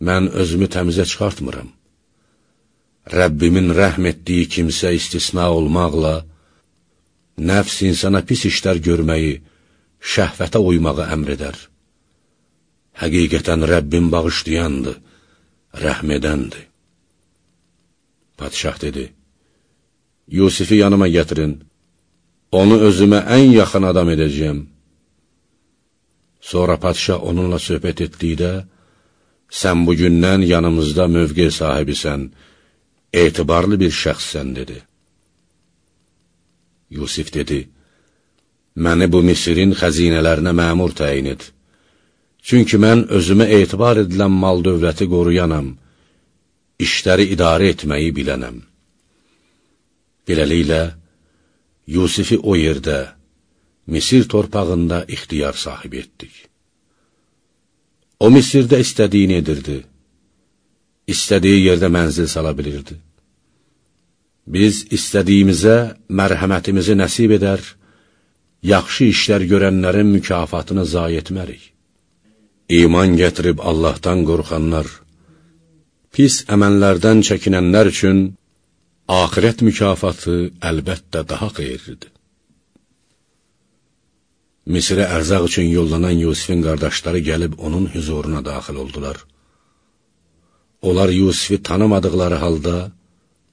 mən özümü təmizə çıxartmıram. Rəbbimin rəhm etdiyi kimsə istisna olmaqla, nəfs insana pis işlər görməyi, şəhvətə uymağı əmr edər. Həqiqətən Rəbbim bağışlayandır, rəhm edəndir. Padişah dedi, Yusifi yanıma gətirin, onu özümə ən yaxın adam edəcəyəm. Sonra padişah onunla söhbət etdikdə, sən bugündən yanımızda mövqe sahibisən, etibarlı bir şəxssən, dedi. Yusif dedi, məni bu Misirin xəzinələrinə məmur təyin et. Çünki mən özümə etibar edilən mal dövləti qoruyanam, işləri idarə etməyi bilənəm. Beləliklə, Yusifi o yerdə, Misir torpağında ixtiyar sahibi etdik. O Misirdə istədiyini edirdi, istədiyi yerdə mənzil sala bilirdi. Biz istədiyimizə mərhəmətimizi nəsib edər, yaxşı işlər görənlərin mükafatını zayi etmərik. İman gətirib Allahdan qorxanlar, pis əməllərdən çəkinənlər üçün axirət mükafatı əlbəttə daha xeyirlidir. Misrə ərzaq üçün yollanan Yusifin qardaşları gəlib onun hüzuruna daxil oldular. Onlar Yusifi tanımadıqları halda,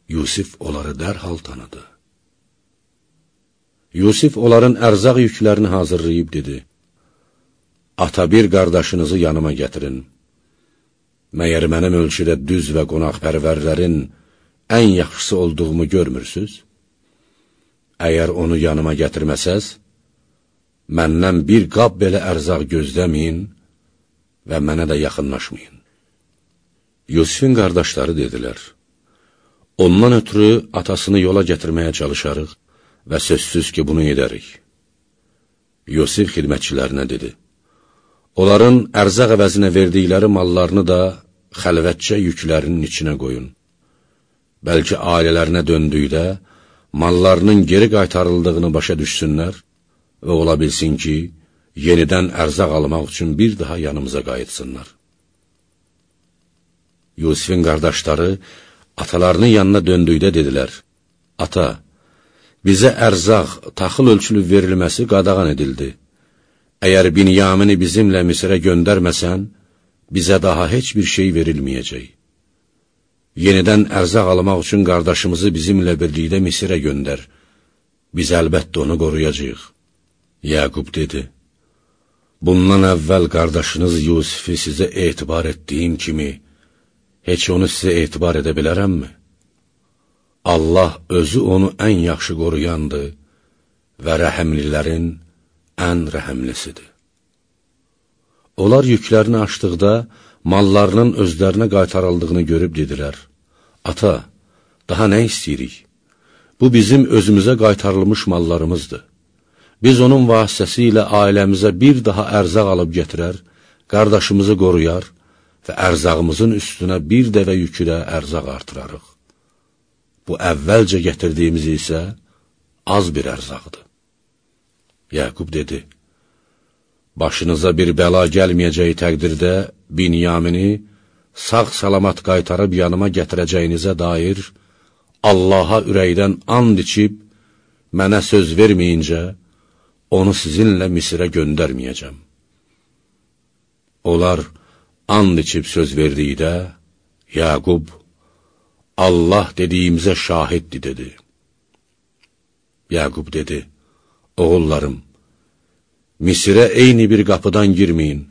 Yusif onları dərhal tanıdı. Yusif onların ərzaq yüklərini hazırlayıb dedi, Ata bir qardaşınızı yanıma gətirin. Məyər mənim ölçüdə düz və qonaqpərvərlərin ən yaxşısı olduğumu görmürsüz? Əgər onu yanıma gətirməsəz, məndən bir qab belə ərzaq gözləməyin və mənə də yaxınlaşmayın. Yusifin qardaşları dedilər, ondan ötürü atasını yola gətirməyə çalışarıq və sözsüz ki, bunu edərik. Yusif xidmətçilərinə dedi, onların ərzaq əvəzinə verdikləri mallarını da xəlvətcə yüklərinin içinə qoyun. Bəlkə ailələrinə döndükdə, mallarının geri qaytarıldığını başa düşsünlər və ola bilsin ki, yenidən ərzaq almaq üçün bir daha yanımıza qayıtsınlar. Yusifin qardaşları atalarının yanına döndükdə dedilər, Ata, bizə ərzaq, taxıl ölçülü verilməsi qadağan edildi. Əgər Binyamini bizimlə Misrə göndərməsən, bizə daha heç bir şey verilməyəcək. Yenidən ərzaq almaq üçün qardaşımızı bizimlə birlikdə Misirə göndər. Biz əlbəttə onu qoruyacaq. Yaqub dedi, Bundan əvvəl qardaşınız Yusifi sizə etibar etdiyim kimi, heç onu sizə etibar edə bilərəmmi? Allah özü onu ən yaxşı qoruyandır və rəhəmlilərin ən rəhəmlisidir. Onlar yüklərini açdıqda, mallarının özlərinə qaytarıldığını görüb dedilər, Ata, daha nə istəyirik? Bu bizim özümüzə qaytarılmış mallarımızdır. Biz onun vasitəsilə ailəmizə bir daha ərzaq alıb gətirər, qardaşımızı qoruyar və ərzağımızın üstünə bir dəvə yükü də ərzaq artırarıq. Bu əvvəlcə gətirdiyimiz isə az bir ərzaqdır. Yaqub dedi, başınıza bir bəla gəlməyəcəyi təqdirdə Binyamini sağ-salamat qaytarıb yanıma gətirəcəyinizə dair Allaha ürəkdən and içib, mənə söz verməyincə, onu sizinlə Misirə göndərməyəcəm. Onlar and içib söz verdikdə, Yaqub, Allah dediyimizə şahiddir, dedi. Yaqub dedi, oğullarım, Misirə eyni bir qapıdan girməyin,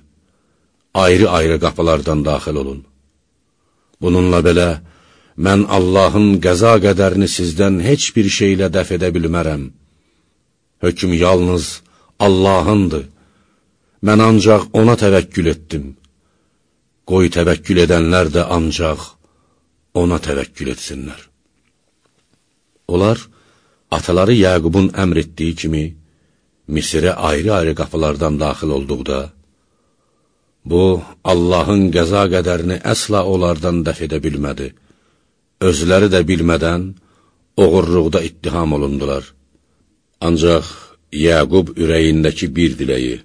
ayrı-ayrı qapılardan daxil olun. Bununla belə, mən Allahın qəza qədərini sizdən heç bir şeylə dəf edə bilmərəm. Hökm yalnız Allahındır. Mən ancaq ona təvəkkül etdim. Qoy təvəkkül edənlər də ancaq ona təvəkkül etsinlər. Onlar, ataları Yəqubun əmr etdiyi kimi, Misirə ayrı-ayrı qapılardan daxil olduqda, bu, Allahın qəza qədərini əsla onlardan dəf edə bilmədi. Özləri də bilmədən, oğurluqda ittiham olundular. Ancaq Yəqub ürəyindəki bir diləyi,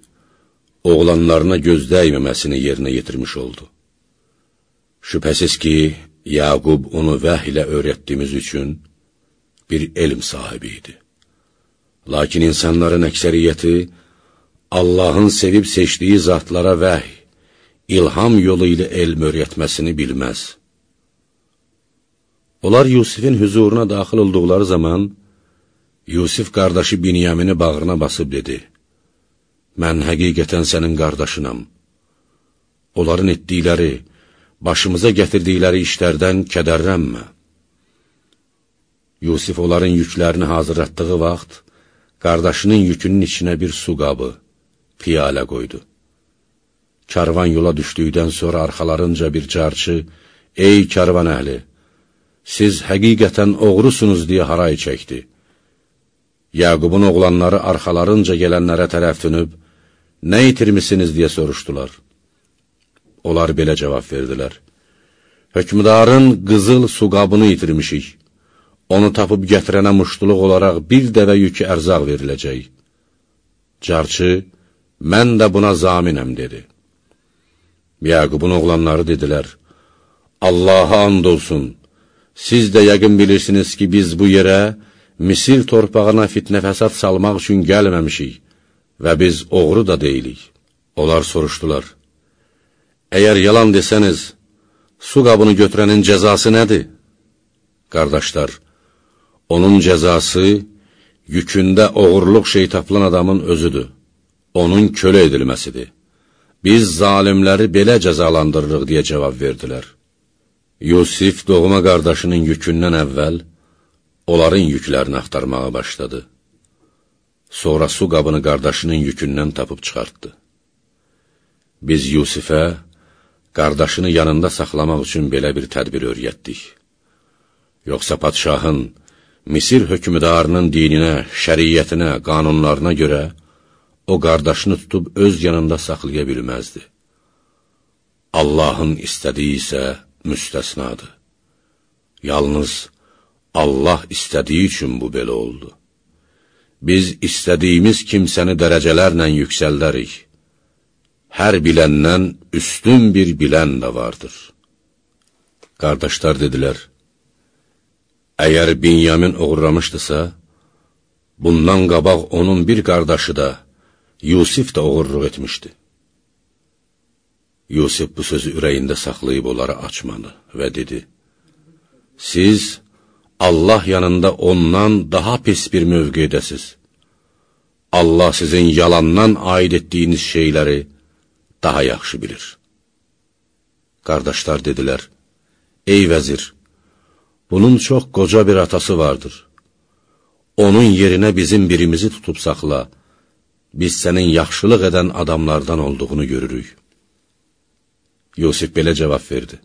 oğlanlarına göz dəyməməsini yerinə yetirmiş oldu. Şübhəsiz ki, Yaqub onu vəh ilə öyrətdiyimiz üçün bir elm sahibi idi. Lakin insanların əksəriyyəti Allahın sevib seçdiyi zatlara vəh, ilham yolu ilə elm öyrətməsini bilməz. Onlar Yusifin hüzuruna daxil olduqları zaman, Yusif qardaşı Binyamini bağrına basıb dedi, Mən həqiqətən sənin qardaşınam. Onların etdikləri, başımıza gətirdikləri işlərdən kədərlənmə. Yusif onların yüklərini hazırlatdığı vaxt, qardaşının yükünün içinə bir su qabı, piyalə qoydu. Karvan yola düşdükdən sonra arxalarınca bir carçı, Ey karvan əhli, siz həqiqətən oğrusunuz deyə haray çəkdi. Yaqubun oğlanları arxalarınca gələnlərə tərəf dönüb, nə itirmisiniz deyə soruşdular. Onlar belə cavab verdilər. Hökmdarın qızıl su qabını itirmişik. Onu tapıb gətirənə muştuluq olaraq bir dəvə yükü ərzaq veriləcək. Carçı, mən də buna zaminəm, dedi. Yaqubun oğlanları dedilər, Allaha and olsun, siz də yəqin bilirsiniz ki, biz bu yerə Misir torpağına fitnə fəsad salmaq üçün gəlməmişik və biz oğru da deyilik. Onlar soruşdular, Əgər yalan desəniz, su qabını götürənin cəzası nədir? Qardaşlar, onun cəzası yükündə oğurluq şey tapılan adamın özüdür, onun kölə edilməsidir. Biz zalimləri belə cəzalandırırıq deyə cavab verdilər. Yusif doğma qardaşının yükündən əvvəl onların yüklərini axtarmağa başladı. Sonra su qabını qardaşının yükündən tapıb çıxartdı. Biz Yusifə qardaşını yanında saxlamaq üçün belə bir tədbir öyrətdik. Yoxsa padşahın, Misir hökmüdarının dininə, şəriyyətinə, qanunlarına görə o qardaşını tutub öz yanında saxlaya bilməzdi. Allahın istədiyi isə müstəsnadır. Yalnız Allah istədiyi üçün bu belə oldu. Biz istədiyimiz kimsəni dərəcələrlə yüksəldərik hər biləndən üstün bir bilən də vardır. Qardaşlar dedilər, əgər Binyamin uğurlamışdısa, bundan qabaq onun bir qardaşı da, Yusif də uğurluq etmişdi. Yusif bu sözü ürəyində saxlayıb onları açmadı və dedi, Siz Allah yanında ondan daha pis bir mövqedəsiz. Allah sizin yalandan aid etdiyiniz şeyləri, daha yaxşı bilir. Qardaşlar dedilər, Ey vəzir, bunun çox qoca bir atası vardır. Onun yerinə bizim birimizi tutub saxla, biz sənin yaxşılıq edən adamlardan olduğunu görürük. Yusif belə cavab verdi,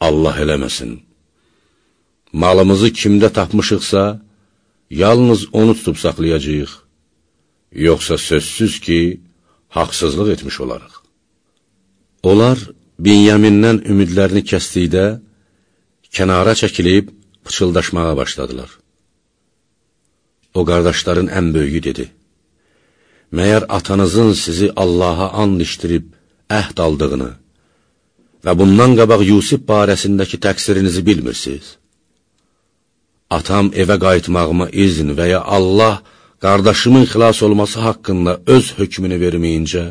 Allah eləməsin, malımızı kimdə tapmışıqsa, yalnız onu tutub saxlayacaq, yoxsa sözsüz ki, haqsızlıq etmiş olarıq. Onlar Binyamindən ümidlərini kəsdikdə, kənara çəkilib, pıçıldaşmağa başladılar. O qardaşların ən böyüyü dedi, Məyər atanızın sizi Allaha and işdirib, əhd aldığını və bundan qabaq Yusuf barəsindəki təqsirinizi bilmirsiniz? Atam evə qayıtmağıma izin və ya Allah qardaşımın xilas olması haqqında öz hökmünü verməyincə,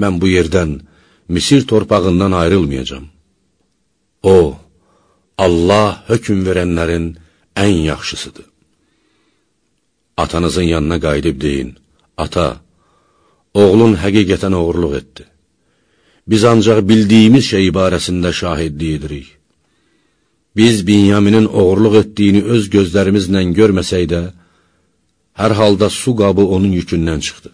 mən bu yerdən, Misir torpağından ayrılmayacam. O, Allah hökm verənlərin ən yaxşısıdır. Atanızın yanına qayıdıb deyin, Ata, oğlun həqiqətən oğurluq etdi. Biz ancaq bildiyimiz şey barəsində şahidlik edirik. Biz Binyaminin oğurluq etdiyini öz gözlərimizlə görməsək də, Hər halda su qabı onun yükündən çıxdı.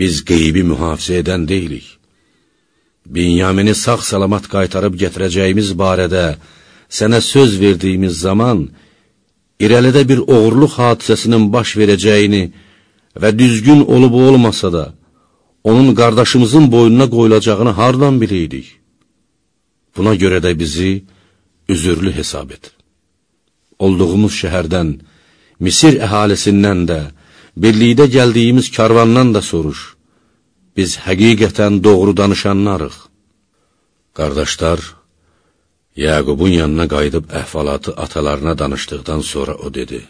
Biz qeybi mühafizə edən deyilik. Binyamini sağ-salamat qaytarıb gətirəcəyimiz barədə sənə söz verdiyimiz zaman, irəlidə bir oğurluq hadisəsinin baş verəcəyini və düzgün olub olmasa da, onun qardaşımızın boynuna qoyulacağını hardan biləydik? Buna görə də bizi üzürlü hesab et. Olduğumuz şəhərdən, Misir əhalisindən də, birlikdə gəldiyimiz karvandan da soruş. Biz həqiqətən doğru danışanlarıq. Qardaşlar, Yəqubun yanına qayıdıb əhvalatı atalarına danışdıqdan sonra o dedi,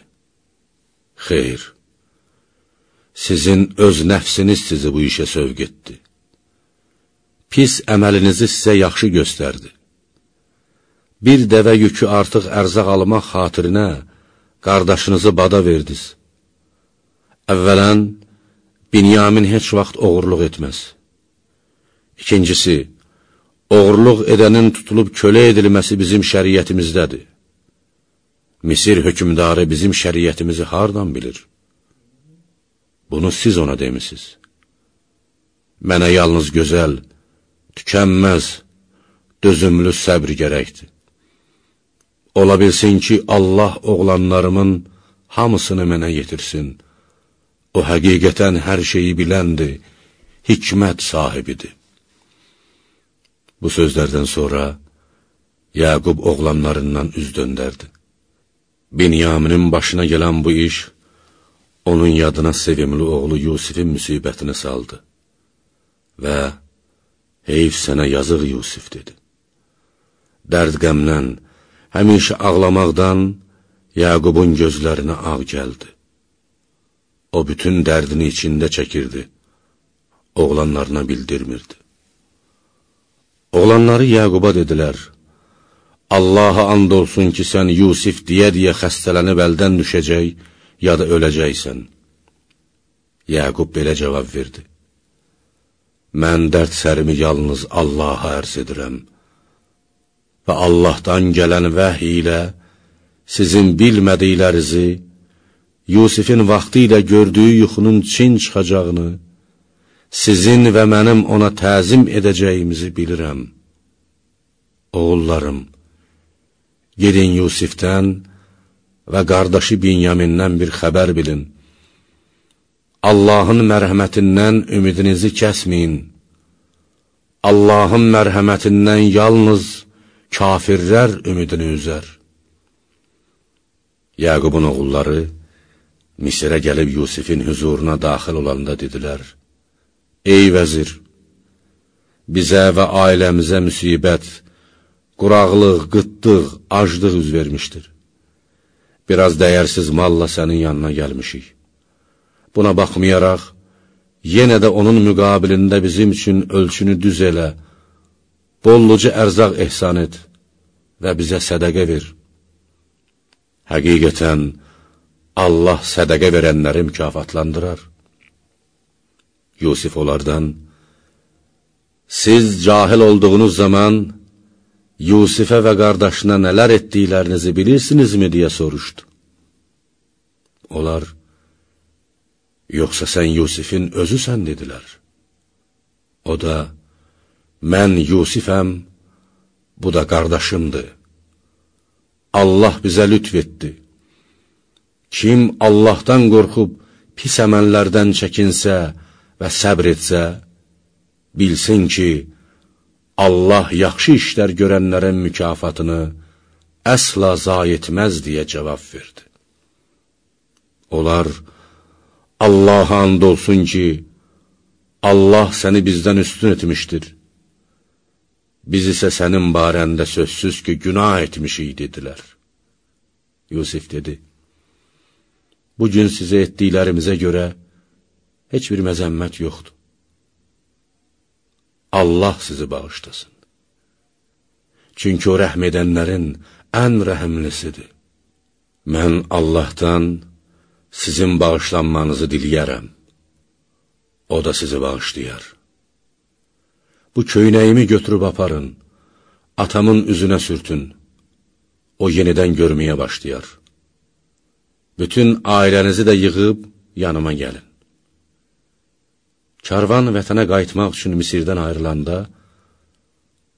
Xeyr, sizin öz nəfsiniz sizi bu işə sövq etdi. Pis əməlinizi sizə yaxşı göstərdi. Bir dəvə yükü artıq ərzaq almaq xatirinə qardaşınızı bada verdiniz. Əvvələn, Binyamin heç vaxt oğurluq etməz. İkincisi, oğurluq edənin tutulub kölə edilməsi bizim şəriyyətimizdədir. Misir hökümdarı bizim şəriyyətimizi hardan bilir? Bunu siz ona demisiniz. Mənə yalnız gözəl, tükənməz, dözümlü səbr gərəkdir. Ola bilsin ki, Allah oğlanlarımın hamısını mənə yetirsin. O həqiqətən hər şeyi biləndir, hikmət sahibidir. Bu sözlərdən sonra Yaqub oğlanlarından üz döndərdi. Binyaminin başına gələn bu iş, onun yadına sevimli oğlu Yusifin müsibətini saldı və heyf sənə yazıq Yusif dedi. Dərd qəmlən, həmişə ağlamaqdan Yaqubun gözlərinə ağ gəldi. O bütün dərdini içində çəkirdi, oğlanlarına bildirmirdi. Oğlanları Yaquba dedilər, Allaha and olsun ki, sən Yusif deyə-deyə xəstələnib əldən düşəcək, ya da öləcəksən. Yaqub belə cavab verdi. Mən dərd sərimi yalnız Allaha ərz edirəm və Allahdan gələn vəhy ilə sizin bilmədiklərinizi, Yusifin vaxtı ilə gördüyü yuxunun çin çıxacağını, sizin və mənim ona təzim edəcəyimizi bilirəm. Oğullarım, gedin Yusifdən və qardaşı Binyamindən bir xəbər bilin. Allahın mərhəmətindən ümidinizi kəsməyin. Allahın mərhəmətindən yalnız kafirlər ümidini üzər. Yaqubun oğulları Misirə gəlib Yusifin hüzuruna daxil olanda dedilər, Ey vəzir, bizə və ailəmizə müsibət, quraqlıq, qıtlıq, aclıq üz vermişdir. Biraz dəyərsiz malla sənin yanına gəlmişik. Buna baxmayaraq, yenə də onun müqabilində bizim üçün ölçünü düz elə, bolluca ərzaq ehsan et və bizə sədəqə ver. Həqiqətən, Allah sədəqə verənləri mükafatlandırar. Yusif onlardan, Siz cahil olduğunuz zaman Yusifə və qardaşına nələr etdiklərinizi bilirsinizmi, deyə soruşdu. Onlar, yoxsa sən Yusifin özüsən, dedilər. O da, mən Yusifəm, bu da qardaşımdır. Allah bizə lütf etdi. Kim Allahdan qorxub pis əməllərdən çəkinsə və səbr etsə, bilsin ki, Allah yaxşı işlər görənlərin mükafatını əsla zayi etməz deyə cavab verdi. Onlar, Allaha and olsun ki, Allah səni bizdən üstün etmişdir. Biz isə sənin barəndə sözsüz ki, günah etmişik, dedilər. Yusif dedi, Bugün sizə etdiklərimizə görə heç bir məzəmmət yoxdur. Allah sizi bağışlasın. Çünki o rəhm edənlərin ən rəhimlisidir. Mən Allahdan sizin bağışlanmanızı diliyərəm. O da sizi bağışlayar. Bu köynəyimi götürüb aparın, atamın üzünə sürtün. O yenidən görməyə başlayar. Bütün ailənizi də yığıb yanıma gəlin. Karvan vətənə qayıtmaq üçün Misirdən ayrılanda,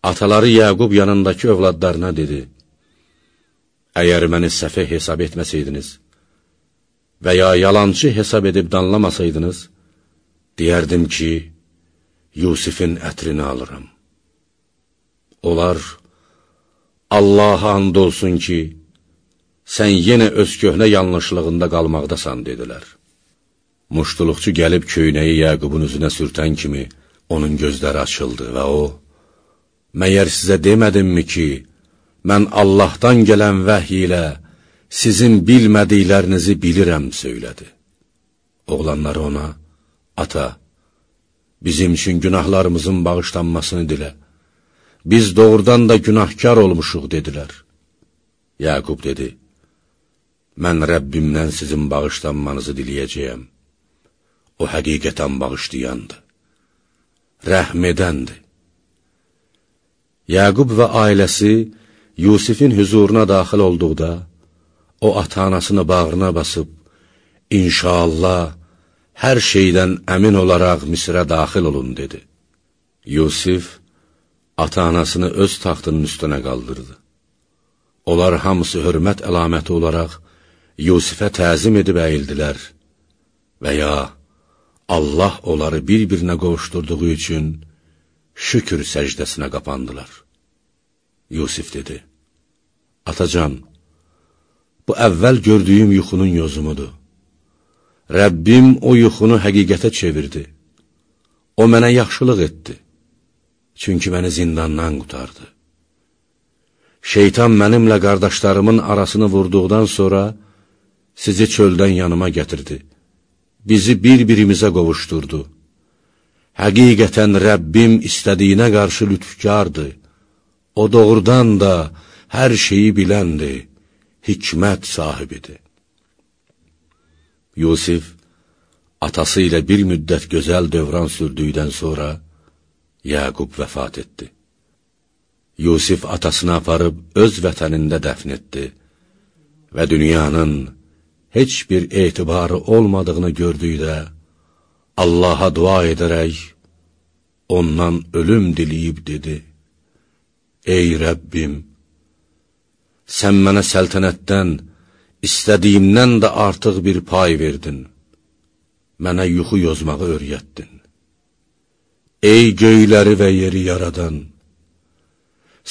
ataları Yəqub yanındakı övladlarına dedi, Əgər məni səfeh hesab etməsəydiniz və ya yalancı hesab edib danlamasaydınız, deyərdim ki, Yusifin ətrini alıram. Onlar, Allaha and olsun ki, sən yenə öz köhnə yanlışlığında qalmaqdasan, dedilər. Muştuluqçu gəlib köynəyi Yəqubun üzünə sürtən kimi, onun gözləri açıldı və o, Məyər sizə demədimmi ki, mən Allahdan gələn vəhy ilə sizin bilmədiklərinizi bilirəm, söylədi. Oğlanları ona, ata, bizim üçün günahlarımızın bağışlanmasını dilə. Biz doğrudan da günahkar olmuşuq, dedilər. Yaqub dedi, mən Rəbbimdən sizin bağışlanmanızı diləyəcəyəm. O həqiqətən bağışlayandır, rəhm edəndir. Yaqub və ailəsi Yusifin hüzuruna daxil olduqda, o ata-anasını bağrına basıb, İnşallah, hər şeydən əmin olaraq Misrə daxil olun, dedi. Yusif, ata-anasını öz taxtının üstünə qaldırdı. Onlar hamısı hörmət əlaməti olaraq Yusifə təzim edib əyildilər və ya Allah onları bir-birinə qovuşturduğu üçün şükür səcdəsinə qapandılar. Yusif dedi, Atacan, bu əvvəl gördüyüm yuxunun yozumudur. Rəbbim o yuxunu həqiqətə çevirdi. O mənə yaxşılıq etdi. Çünki məni zindandan qutardı. Şeytan mənimlə qardaşlarımın arasını vurduqdan sonra sizi çöldən yanıma gətirdi. Bizi bir-birimizə qovuşturdu. Həqiqətən Rəbbim istədiyinə qarşı lütfkardır. O doğrudan da hər şeyi biləndir, hikmət sahibidir. Yusif, atası ilə bir müddət gözəl dövran sürdükdən sonra, Yaqub vəfat etdi. Yusif atasını aparıb öz vətənində dəfn etdi və dünyanın heç bir etibarı olmadığını gördükdə, Allaha dua edərək, ondan ölüm diliyib dedi, Ey Rəbbim, sən mənə səltənətdən, istədiyimdən də artıq bir pay verdin, mənə yuxu yozmağı öyrətdin. Ey göyləri və yeri yaradan,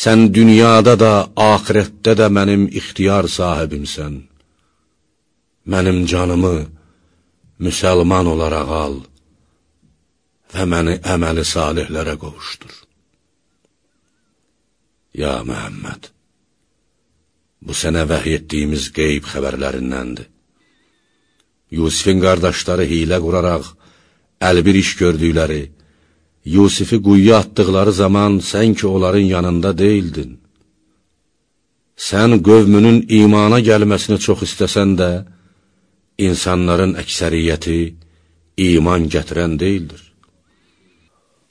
sən dünyada da, ahirətdə də mənim ixtiyar sahibimsən. Mənim canımı müsəlman olaraq al və məni əməli salihlərə qovuşdur. Ya Məhəmməd, bu sənə vəhy etdiyimiz qeyb xəbərlərindəndir. Yusifin qardaşları hilə quraraq, əlbir iş gördükləri, Yusifi quyuya atdıqları zaman sən ki, onların yanında deyildin. Sən qövmünün imana gəlməsini çox istəsən də, insanların əksəriyyəti iman gətirən deyildir.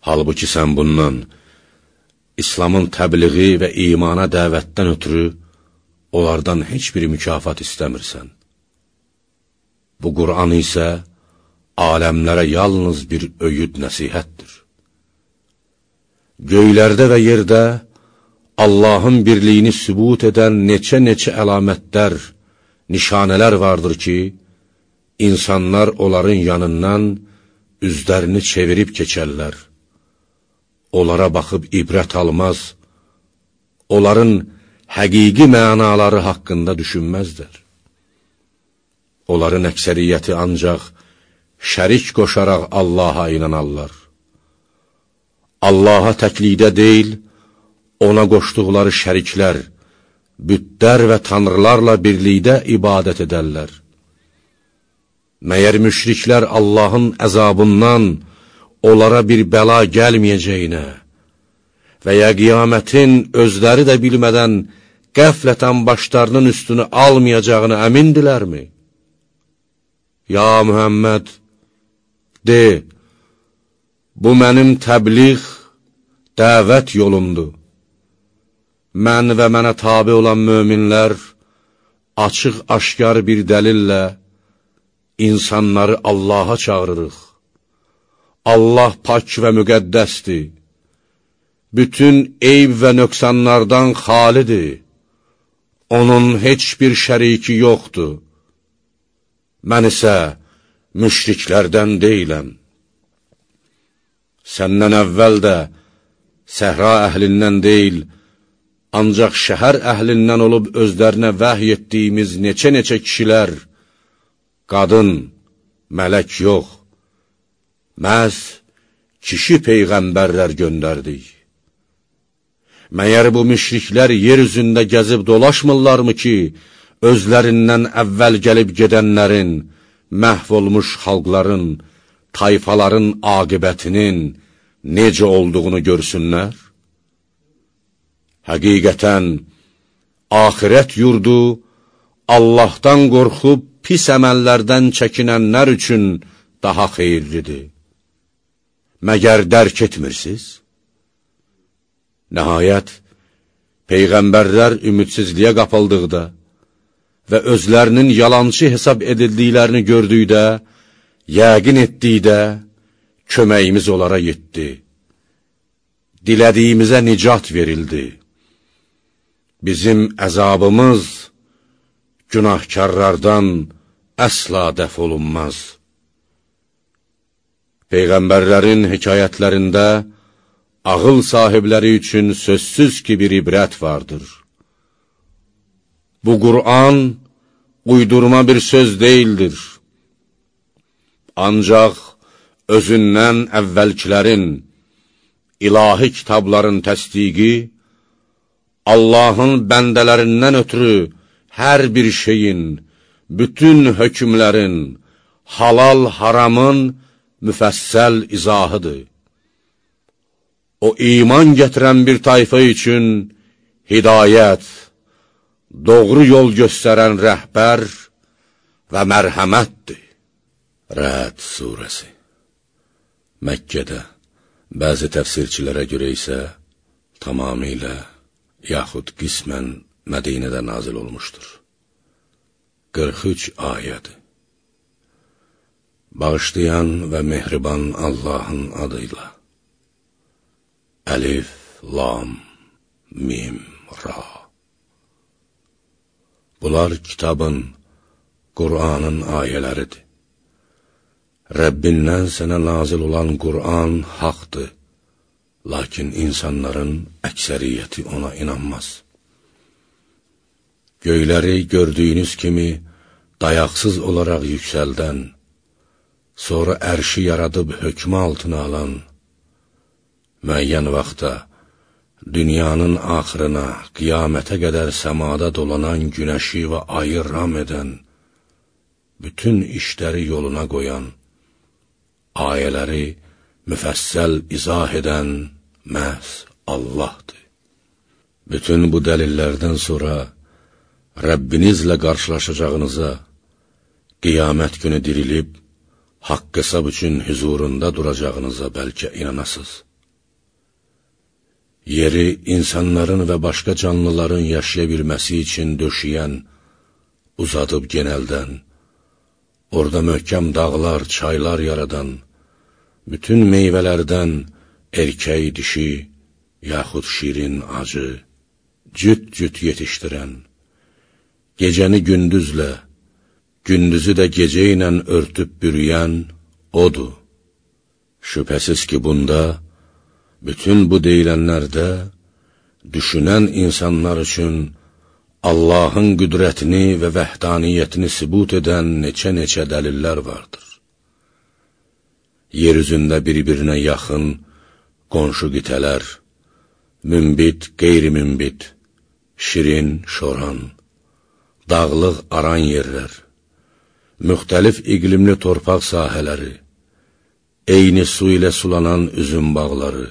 Halbuki sən bundan, İslamın təbliği və imana dəvətdən ötürü, onlardan heç bir mükafat istəmirsən. Bu Qur'an isə aləmlərə yalnız bir öyüd nəsihətdir. Göylərdə və yerdə Allahın birliyini sübut edən neçə-neçə əlamətlər, nişanələr vardır ki, insanlar onların yanından üzlərini çevirib keçərlər. Onlara baxıb ibrət almaz, onların həqiqi mənaları haqqında düşünməzlər. Onların əksəriyyəti ancaq şərik qoşaraq Allaha inanarlar. Allaha təklikdə deyil, ona qoşduqları şəriklər, bütlər və tanrılarla birlikdə ibadət edərlər. Məyər müşriklər Allahın əzabından onlara bir bəla gəlməyəcəyinə və ya qiyamətin özləri də bilmədən qəflətən başlarının üstünü almayacağını əmindilərmi? Ya Mühəmməd, de, bu mənim təbliğ, dəvət yolumdur. Mən və mənə tabi olan möminlər açıq-aşkar bir dəlillə insanları Allaha çağırırıq. Allah pak və müqəddəsdir. Bütün eyb və nöqsanlardan xalidir. Onun heç bir şəriki yoxdur. Mən isə müşriklərdən deyiləm. Səndən əvvəl də səhra əhlindən deyil, ancaq şəhər əhlindən olub özlərinə vəhy etdiyimiz neçə-neçə kişilər, qadın, mələk yox, məhz kişi peyğəmbərlər göndərdik. Məyər bu müşriklər yer üzündə gəzib dolaşmırlarmı ki, özlərindən əvvəl gəlib gedənlərin, məhv olmuş xalqların, tayfaların aqibətinin necə olduğunu görsünlər? Həqiqətən, axirət yurdu Allahdan qorxub pis əməllərdən çəkinənlər üçün daha xeyirlidir. Məgər dərk etmirsiniz? Nəhayət, Peyğəmbərlər ümidsizliyə qapıldıqda və özlərinin yalancı hesab edildiklərini gördükdə, yəqin etdikdə, köməyimiz onlara yetdi. Dilədiyimizə nicat verildi. Bizim əzabımız günahkarlardan əsla dəf olunmaz. Peyğəmbərlərin hekayətlərində ağıl sahibləri üçün sözsüz ki, bir ibrət vardır. Bu Qur'an uydurma bir söz deyildir. Ancaq özündən əvvəlkilərin, ilahi kitabların təsdiqi, Allahın bəndələrindən ötürü hər bir şeyin, bütün hökmlərin, halal haramın müfəssəl izahıdır. O, iman gətirən bir tayfa üçün hidayət, doğru yol göstərən rəhbər və mərhəmətdir. Rəd surəsi Məkkədə, bəzi təfsirçilərə görə isə tamamilə, yaxud qismən Mədinədə nazil olmuşdur. 43 ayədir. Bağışlayan və mehriban Allahın adıyla. Əlif, Lam, Mim, Ra. Bunlar kitabın, Qur'anın ayələridir. Rəbbindən sənə nazil olan Qur'an haqdır, lakin insanların əksəriyyəti ona inanmaz. Göyləri gördüyünüz kimi dayaqsız olaraq yüksəldən, sonra ərşi yaradıb hökmü altına alan, müəyyən vaxtda dünyanın axırına, qiyamətə qədər səmada dolanan günəşi və ayı ram edən, bütün işləri yoluna qoyan, ayələri müfəssəl izah edən məhz Allahdır. Bütün bu dəlillərdən sonra Rəbbinizlə qarşılaşacağınıza, qiyamət günü dirilib, haqq hesab üçün hüzurunda duracağınıza bəlkə inanasız. Yeri insanların və başqa canlıların yaşaya bilməsi üçün döşəyən, uzadıb genəldən, orada möhkəm dağlar, çaylar yaradan, bütün meyvələrdən erkək dişi, yaxud şirin acı, cüt-cüt yetişdirən, gecəni gündüzlə, gündüzü də gecə ilə örtüb bürüyən odur. Şübhəsiz ki, bunda, bütün bu deyilənlərdə, düşünən insanlar üçün Allahın qüdrətini və vəhdaniyyətini sübut edən neçə-neçə dəlillər vardır. Yer üzündə bir-birinə yaxın, qonşu qitələr, mümbit, qeyri-mümbit, şirin, şoran, dağlıq aran yerlər, müxtəlif iqlimli torpaq sahələri, eyni su ilə sulanan üzüm bağları,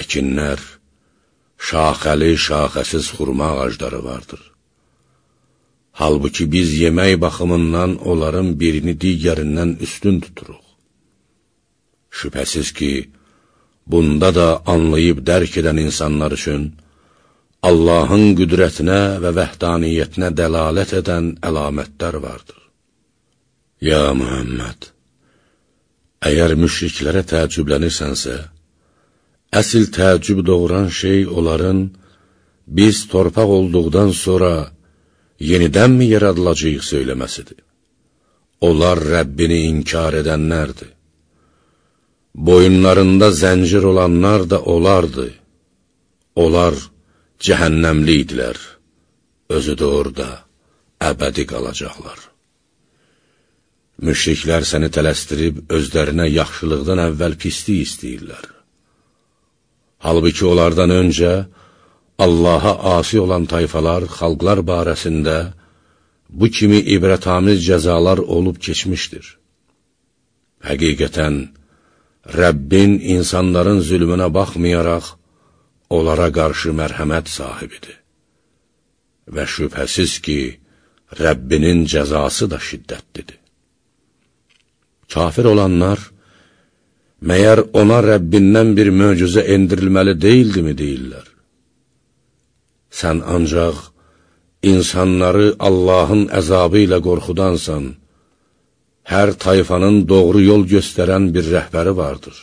əkinlər, şaxəli, şaxəsiz xurma ağacları vardır. Halbuki biz yemək baxımından onların birini digərindən üstün tuturuq. Şübhəsiz ki, bunda da anlayıb dərk edən insanlar üçün, Allahın qüdrətinə və vəhdaniyyətinə dəlalət edən əlamətlər vardır. Ya Mühəmməd, əgər müşriklərə təəccüblənirsənsə, əsl təəccüb doğuran şey onların, biz torpaq olduqdan sonra yenidənmi yaradılacaq söyləməsidir. Onlar Rəbbini inkar edənlərdir. Boyunlarında zəncir olanlar da olardı. Onlar, cəhənnəmli idilər, özü də orada əbədi qalacaqlar. Müşriklər səni tələstirib özlərinə yaxşılıqdan əvvəl pislik istəyirlər. Halbuki onlardan öncə Allaha asi olan tayfalar, xalqlar barəsində bu kimi ibrətamiz cəzalar olub keçmişdir. Həqiqətən, Rəbbin insanların zülmünə baxmayaraq, onlara qarşı mərhəmət sahibidir. Və şübhəsiz ki, Rəbbinin cəzası da şiddətlidir. Kafir olanlar, məyər ona Rəbbindən bir möcüzə endirilməli deyildimi deyirlər? Sən ancaq insanları Allahın əzabı ilə qorxudansan, hər tayfanın doğru yol göstərən bir rəhbəri vardır.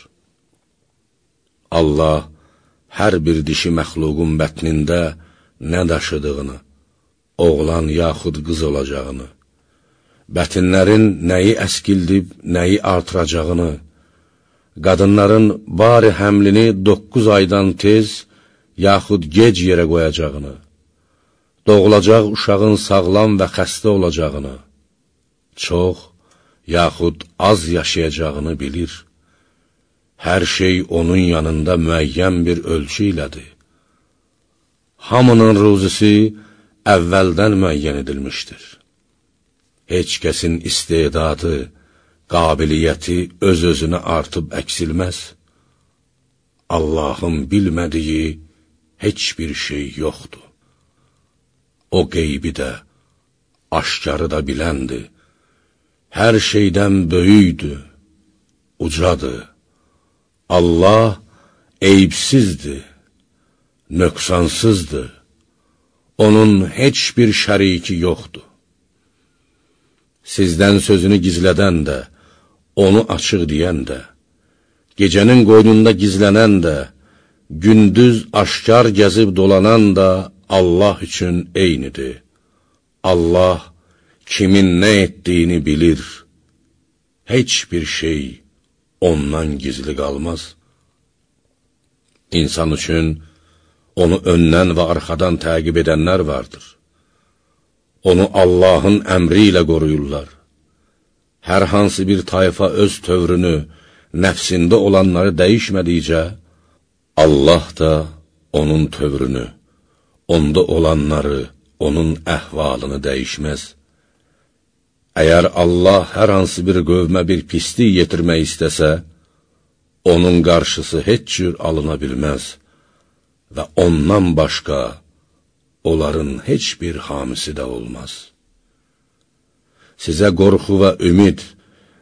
Allah hər bir dişi məxluqun bətnində nə daşıdığını, oğlan yaxud qız olacağını, bətinlərin nəyi əskildib, nəyi artıracağını, qadınların bari həmlini 9 aydan tez, yaxud gec yerə qoyacağını, doğulacaq uşağın sağlam və xəstə olacağını, çox, yaxud az yaşayacağını bilir. Hər şey onun yanında müəyyən bir ölçü ilədir. Hamının ruzisi əvvəldən müəyyən edilmişdir. Heç kəsin istedadı, qabiliyyəti öz-özünə artıb əksilməz. Allahın bilmədiyi heç bir şey yoxdur. O qeybi də, aşkarı da biləndir. Hər şeydən böyükdür, ucadır. Allah eyibsizdir, nöqsansızdır. Onun heç bir şəriki yoxdur. Sizdən sözünü gizlədən də, onu açıq deyən də, gecənin qoynunda gizlənən də, gündüz aşkar gəzib dolanan da Allah üçün eynidir. Allah kimin nə etdiyini bilir. Heç bir şey ondan gizli qalmaz. İnsan üçün onu öndən və arxadan təqib edənlər vardır. Onu Allahın əmri ilə qoruyurlar. Hər hansı bir tayfa öz tövrünü, nəfsində olanları dəyişmədikcə, Allah da onun tövrünü, onda olanları, onun əhvalını dəyişməz. Əgər Allah hər hansı bir qövmə bir pislik yetirmək istəsə, onun qarşısı heç cür alına bilməz və ondan başqa onların heç bir hamisi də olmaz. Sizə qorxu və ümid,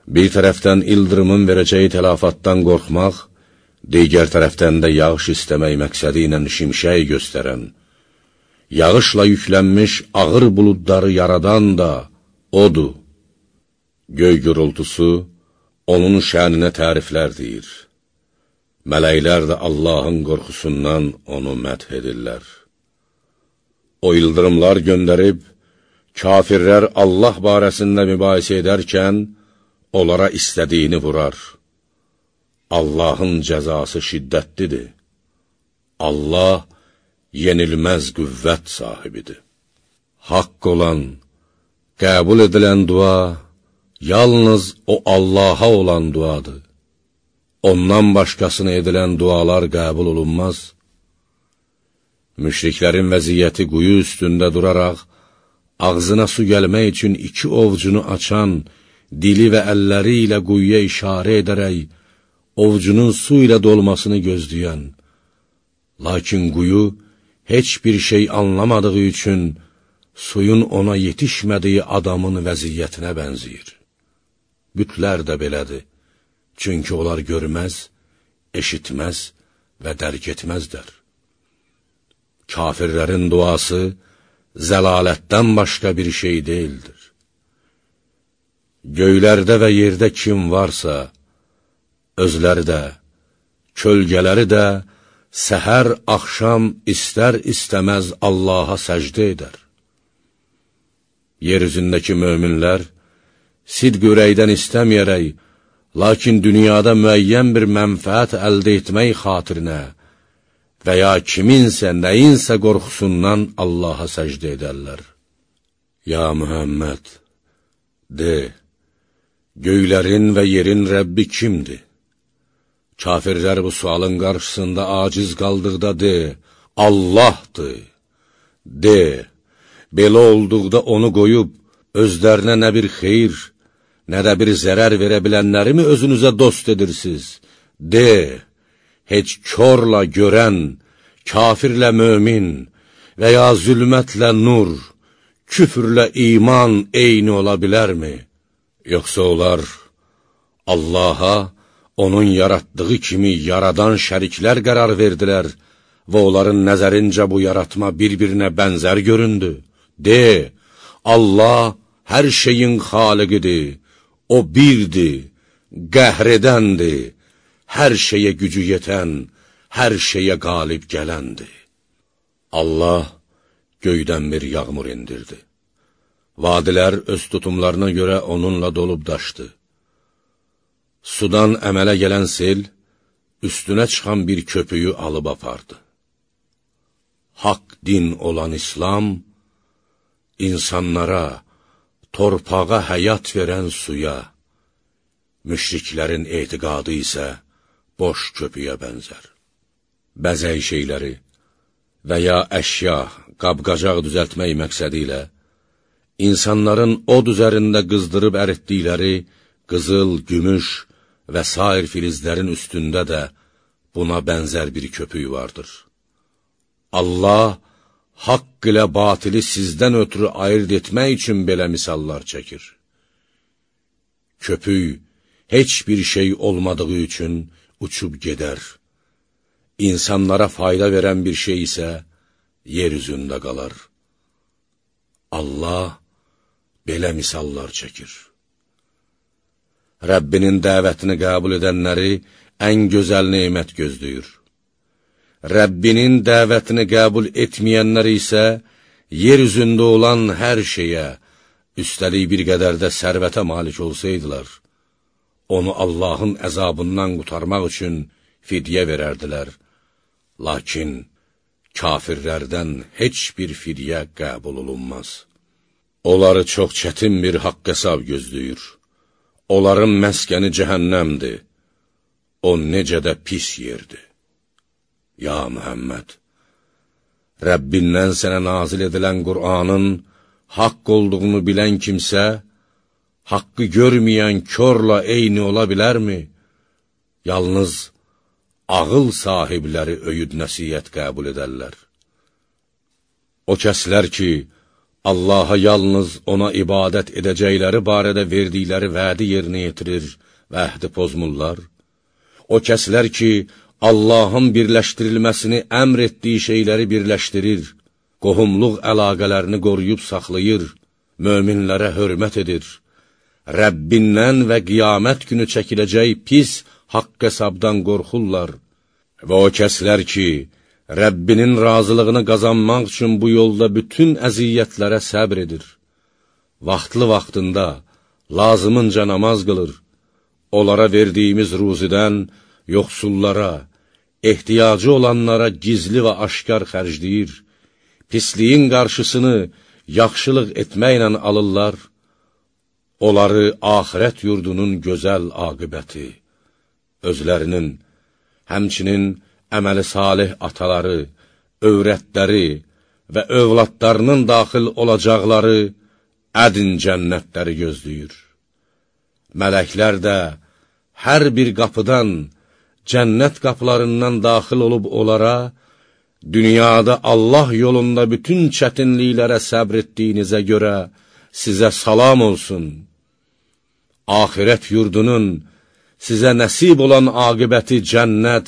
bir tərəfdən ildırımın verəcəyi tələfatdan qorxmaq, digər tərəfdən də yağış istəmək məqsədi ilə şimşək göstərən, yağışla yüklənmiş ağır buludları yaradan da odur. Göy gürültüsü onun şəninə təriflər deyir. Mələklər də Allahın qorxusundan onu məth edirlər. O ildırımlar göndərib, kafirlər Allah barəsində mübahisə edərkən, onlara istədiyini vurar. Allahın cəzası şiddətlidir. Allah yenilməz qüvvət sahibidir. Haqq olan, qəbul edilən dua, yalnız o Allaha olan duadır. Ondan başqasına edilən dualar qəbul olunmaz. Müşriklərin vəziyyəti quyu üstündə duraraq, ağzına su gəlmək üçün iki ovcunu açan, dili və əlləri ilə quyuya işarə edərək, ovcunun su ilə dolmasını gözləyən, lakin quyu heç bir şey anlamadığı üçün suyun ona yetişmədiyi adamın vəziyyətinə bənziyir. Bütlər də belədir, çünki onlar görməz, eşitməz və dərk etməzdər. Kafirlərin duası zəlalətdən başqa bir şey deyildir. Göylərdə və yerdə kim varsa, özləri də, kölgələri də, səhər, axşam istər-istəməz Allaha səcdə edər. Yer üzündəki möminlər, sidq ürəkdən istəməyərək, lakin dünyada müəyyən bir mənfəət əldə etmək xatirinə və ya kiminsə, nəyinsə qorxusundan Allaha səcdə edərlər. Ya Mühəmməd, de, göylərin və yerin Rəbbi kimdir? Kafirlər bu sualın qarşısında aciz qaldıqda de, Allahdır. De, belə olduqda onu qoyub, özlərinə nə bir xeyir, nə də bir zərər verə bilənləri mi özünüzə dost edirsiniz? De, heç körla görən, kafirlə mömin və ya zülmətlə nur, küfürlə iman eyni ola bilərmi? Yoxsa onlar Allaha, onun yaratdığı kimi yaradan şəriklər qərar verdilər və onların nəzərincə bu yaratma bir-birinə bənzər göründü. De, Allah hər şeyin xaliqidir, o birdir, qəhr edəndir, hər şeyə gücü yetən, hər şeyə qalib gələndir. Allah göydən bir yağmur indirdi. Vadilər öz tutumlarına görə onunla dolub daşdı. Sudan əmələ gələn sel, üstünə çıxan bir köpüyü alıb apardı. Haqq din olan İslam, insanlara, torpağa həyat verən suya, müşriklərin etiqadı isə boş köpüyə bənzər. Bəzək şeyləri və ya əşya, qabqacaq düzəltmək məqsədi ilə, insanların od üzərində qızdırıb əritdikləri qızıl, gümüş və sair filizlərin üstündə də buna bənzər bir köpük vardır. Allah haqq ilə batili sizdən ötürü ayırt etmək üçün belə misallar çəkir. Köpük heç bir şey olmadığı üçün uçub gedər. İnsanlara fayda verən bir şey isə yer üzündə qalar. Allah belə misallar çəkir. Rəbbinin dəvətini qəbul edənləri ən gözəl neymət gözləyir. Rəbbinin dəvətini qəbul etməyənlər isə yer üzündə olan hər şeyə, üstəlik bir qədər də sərvətə malik olsaydılar, onu Allahın əzabından qutarmaq üçün fidyə verərdilər. Lakin kafirlərdən heç bir fidyə qəbul olunmaz. Onları çox çətin bir haqq hesab gözləyir. Onların məskəni cəhənnəmdir. O necə də pis yerdir. Ya Mühəmməd, Rəbbindən sənə nazil edilən Qur'anın haqq olduğunu bilən kimsə, haqqı görməyən körla eyni ola bilərmi? Yalnız ağıl sahibləri öyüd nəsiyyət qəbul edərlər. O kəslər ki, Allaha yalnız ona ibadət edəcəkləri barədə verdikləri vədi yerinə yetirir və əhdi pozmurlar. O kəslər ki, Allahın birləşdirilməsini əmr etdiyi şeyləri birləşdirir, qohumluq əlaqələrini qoruyub saxlayır, möminlərə hörmət edir, Rəbbindən və qiyamət günü çəkiləcək pis haqq hesabdan qorxurlar və o kəslər ki, Rəbbinin razılığını qazanmaq üçün bu yolda bütün əziyyətlərə səbr edir. Vaxtlı vaxtında, lazımınca namaz qılır. Onlara verdiyimiz ruzidən yoxsullara, ehtiyacı olanlara gizli və aşkar xərcləyir. Pisliyin qarşısını yaxşılıq etməklə alırlar. Onları axirət yurdunun gözəl aqibəti, özlərinin, həmçinin, əməli salih ataları, övrətləri və övladlarının daxil olacaqları ədin cənnətləri gözləyir. Mələklər də hər bir qapıdan, cənnət qapılarından daxil olub onlara, dünyada Allah yolunda bütün çətinliklərə səbr etdiyinizə görə sizə salam olsun. Ahirət yurdunun sizə nəsib olan aqibəti cənnət,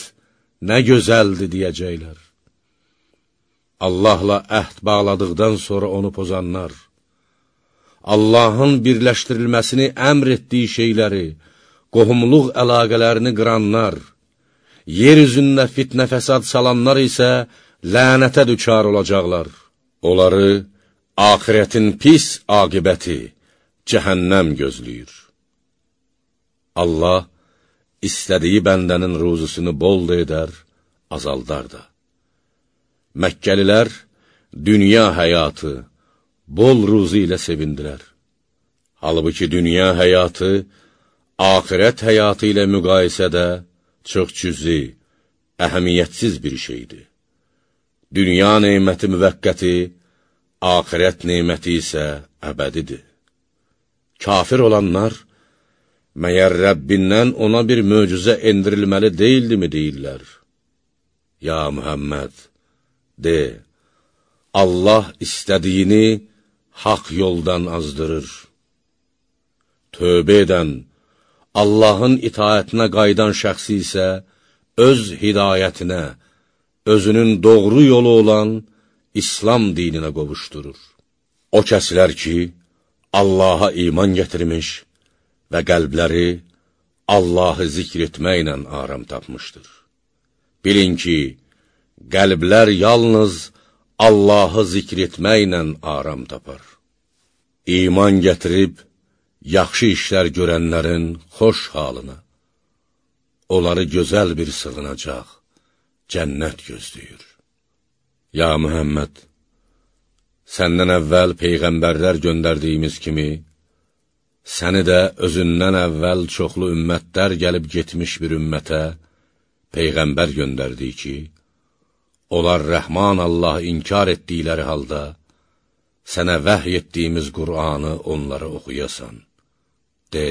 nə gözəldir deyəcəklər. Allahla əhd bağladıqdan sonra onu pozanlar, Allahın birləşdirilməsini əmr etdiyi şeyləri, qohumluq əlaqələrini qıranlar, yer üzündə fitnə fəsad salanlar isə lənətə düçar olacaqlar. Onları ahirətin pis aqibəti, cəhənnəm gözləyir. Allah istədiyi bəndənin ruzusunu bol edər, azaldar da. Məkkəlilər dünya həyatı, bol ruzu ilə sevindilər. Halbuki dünya həyatı, axirət həyatı ilə müqayisədə çox cüzi, əhəmiyyətsiz bir şeydir. Dünya neyməti müvəqqəti, axirət neyməti isə əbədidir. Kafir olanlar, məyər Rəbbindən ona bir möcüzə endirilməli deyildimi deyirlər? Ya Mühəmməd, de, Allah istədiyini haqq yoldan azdırır. Tövbə edən, Allahın itaətinə qaydan şəxsi isə öz hidayətinə, özünün doğru yolu olan İslam dininə qovuşdurur. O kəslər ki, Allaha iman gətirmiş və qəlbləri Allahı zikr etməklə aram tapmışdır. Bilin ki, qəlblər yalnız Allahı zikr etməklə aram tapar. İman gətirib, yaxşı işlər görənlərin xoş halına, onları gözəl bir sığınacaq, cənnət gözləyir. Ya Mühəmməd, səndən əvvəl peyğəmbərlər göndərdiyimiz kimi, səni də özündən əvvəl çoxlu ümmətlər gəlib getmiş bir ümmətə peyğəmbər göndərdik ki, onlar Rəhman Allah inkar etdikləri halda, sənə vəhy etdiyimiz Qur'anı onlara oxuyasan. De,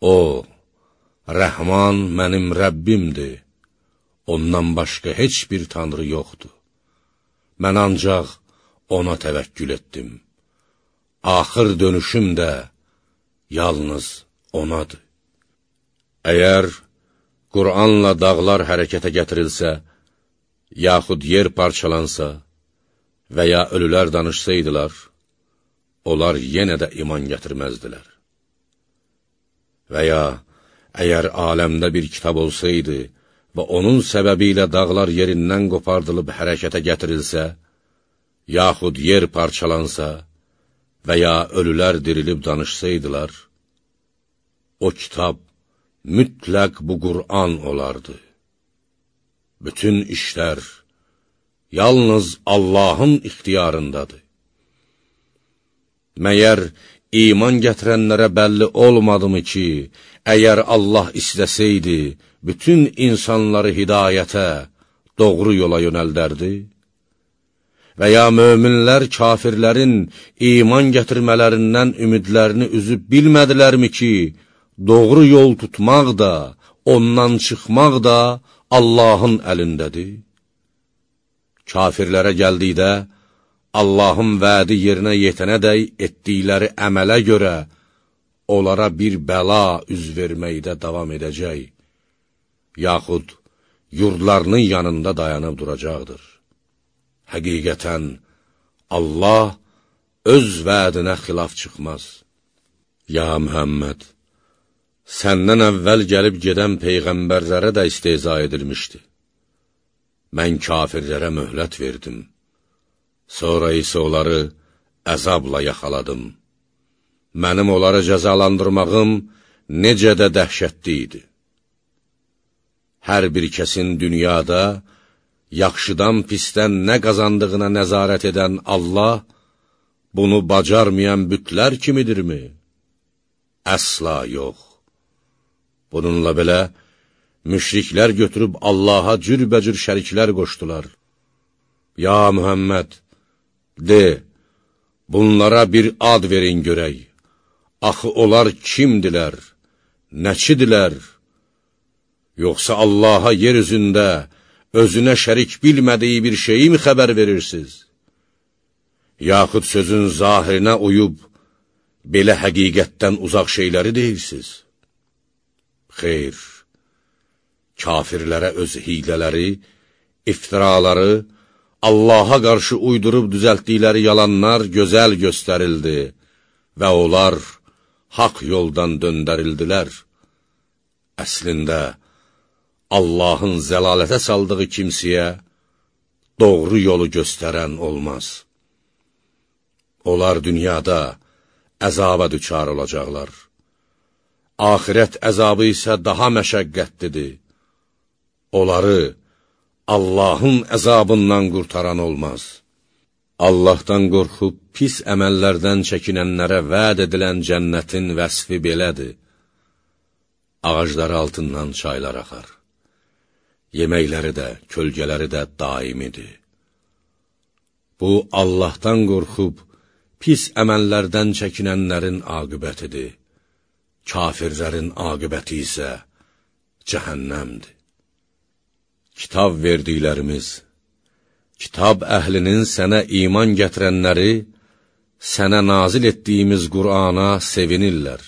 O, Rəhman mənim Rəbbimdir, ondan başqa heç bir tanrı yoxdur. Mən ancaq ona təvəkkül etdim. Axır dönüşüm də yalnız onadır. Əgər Qur'anla dağlar hərəkətə gətirilsə, yaxud yer parçalansa və ya ölülər danışsaydılar, onlar yenə də iman gətirməzdilər. Və ya, əgər aləmdə bir kitab olsaydı və onun səbəbi ilə dağlar yerindən qopardılıb hərəkətə gətirilsə, yaxud yer parçalansa və ya ölülər dirilib danışsaydılar, o kitab mütləq bu Qur'an olardı. Bütün işlər yalnız Allahın ixtiyarındadır. Məyər iman gətirənlərə bəlli olmadımı ki, əgər Allah istəsəydi, bütün insanları hidayətə, doğru yola yönəldərdi? Və ya möminlər kafirlərin iman gətirmələrindən ümidlərini üzüb bilmədilərmi ki, doğru yol tutmaq da, ondan çıxmaq da Allahın əlindədir? Kafirlərə gəldikdə, Allahın vədi yerinə yetənədək etdikləri əmələ görə onlara bir bəla üz verməkdə davam edəcək, yaxud yurdlarının yanında dayanıb duracaqdır. Həqiqətən, Allah öz vədinə xilaf çıxmaz. Ya Mühəmməd, səndən əvvəl gəlib gedən peyğəmbərlərə də isteza edilmişdi. Mən kafirlərə möhlət verdim. Sonra isə onları əzabla yaxaladım. Mənim onları cəzalandırmağım necə də dəhşətli idi. Hər bir kəsin dünyada yaxşıdan pisdən nə qazandığına nəzarət edən Allah, bunu bacarmayan bütlər kimidirmi? Əsla yox. Bununla belə, müşriklər götürüb Allaha cürbəcür şəriklər qoşdular. Ya Mühəmməd, de, bunlara bir ad verin görək. Axı onlar kimdilər, nəçidilər? Yoxsa Allaha yer üzündə özünə şərik bilmədiyi bir şeyi mi xəbər verirsiniz? Yaxud sözün zahirinə uyub, belə həqiqətdən uzaq şeyləri deyirsiniz? Xeyr, kafirlərə öz hilələri, iftiraları, Allaha qarşı uydurub düzəltdikləri yalanlar gözəl göstərildi və onlar haqq yoldan döndərildilər. Əslində, Allahın zəlalətə saldığı kimsiyə doğru yolu göstərən olmaz. Onlar dünyada əzaba düçar olacaqlar. Ahirət əzabı isə daha məşəqqətlidir. Onları Allahın əzabından qurtaran olmaz. Allahdan qorxub pis əməllərdən çəkinənlərə vəd edilən cənnətin vəsfi belədir. Ağacları altından çaylar axar. Yeməkləri də, kölgələri də daimidir. Bu, Allahdan qorxub, pis əməllərdən çəkinənlərin aqibətidir. Kafirlərin aqibəti isə cəhənnəmdir. Kitab verdiklərimiz, kitab əhlinin sənə iman gətirənləri, sənə nazil etdiyimiz Qur'ana sevinirlər.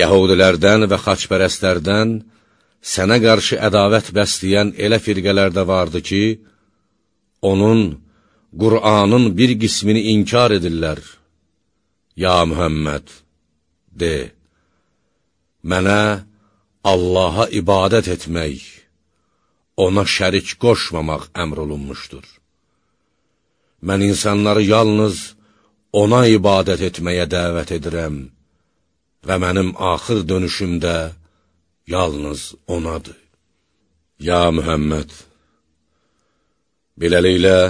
Yəhudilərdən və xaçpərəstlərdən sənə qarşı ədavət bəsləyən elə firqələr də vardı ki, onun, Qur'anın bir qismini inkar edirlər. Ya Mühəmməd, de, mənə Allaha ibadət etmək, ona şərik qoşmamaq əmr olunmuşdur. Mən insanları yalnız ona ibadət etməyə dəvət edirəm və mənim axır dönüşümdə yalnız onadır. Ya Mühəmməd, beləliklə,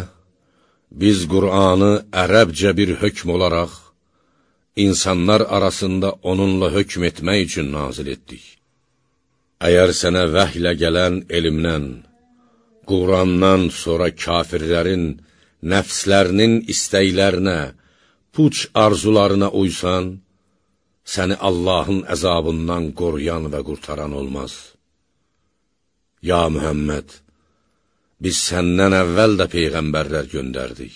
biz Qur'anı ərəbcə bir hökm olaraq, insanlar arasında onunla hökm etmək üçün nazil etdik. Əgər sənə vəhlə gələn elmdən, Qurandan sonra kafirlərin, nəfslərinin istəklərinə, puç arzularına uysan, səni Allahın əzabından qoruyan və qurtaran olmaz. Ya Mühəmməd, biz səndən əvvəl də peyğəmbərlər göndərdik.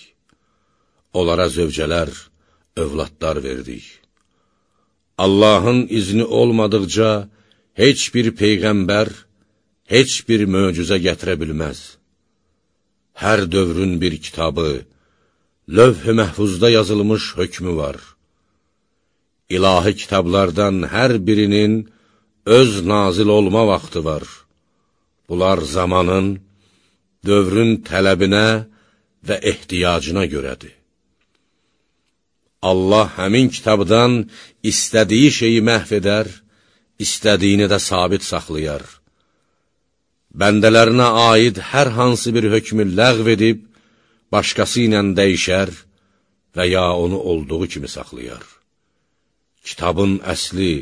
Onlara zövcələr, övladlar verdik. Allahın izni olmadıqca heç bir peyğəmbər, heç bir möcüzə gətirə bilməz. Hər dövrün bir kitabı, lövh-ü məhfuzda yazılmış hökmü var. İlahi kitablardan hər birinin öz nazil olma vaxtı var. Bunlar zamanın, dövrün tələbinə və ehtiyacına görədir. Allah həmin kitabdan istədiyi şeyi məhv edər, istədiyini də sabit saxlayar. Bəndələrinə aid hər hansı bir hökmü ləğv edib, başqası ilə dəyişər və ya onu olduğu kimi saxlayar. Kitabın əsli,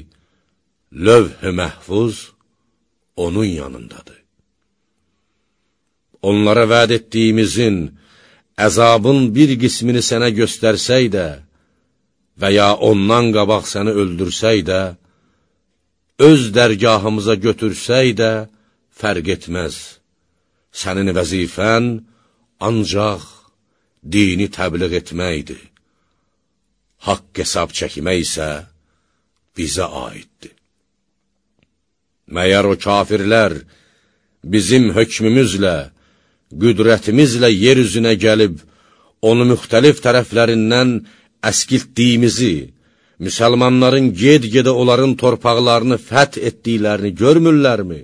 lövh-ü məhfuz onun yanındadır onlara vəd etdiyimizin, əzabın bir qismini sənə göstərsək də və ya ondan qabaq səni öldürsək də, öz dərgahımıza götürsək də, fərq etməz. Sənin vəzifən ancaq dini təbliğ etməkdir. Haqq hesab çəkmək isə bizə aiddir. Məyər o kafirlər bizim hökmümüzlə, qüdrətimizlə yer üzünə gəlib, onu müxtəlif tərəflərindən əskiltdiyimizi, müsəlmanların ged-gedə onların torpaqlarını fəth etdiklərini görmürlərmi?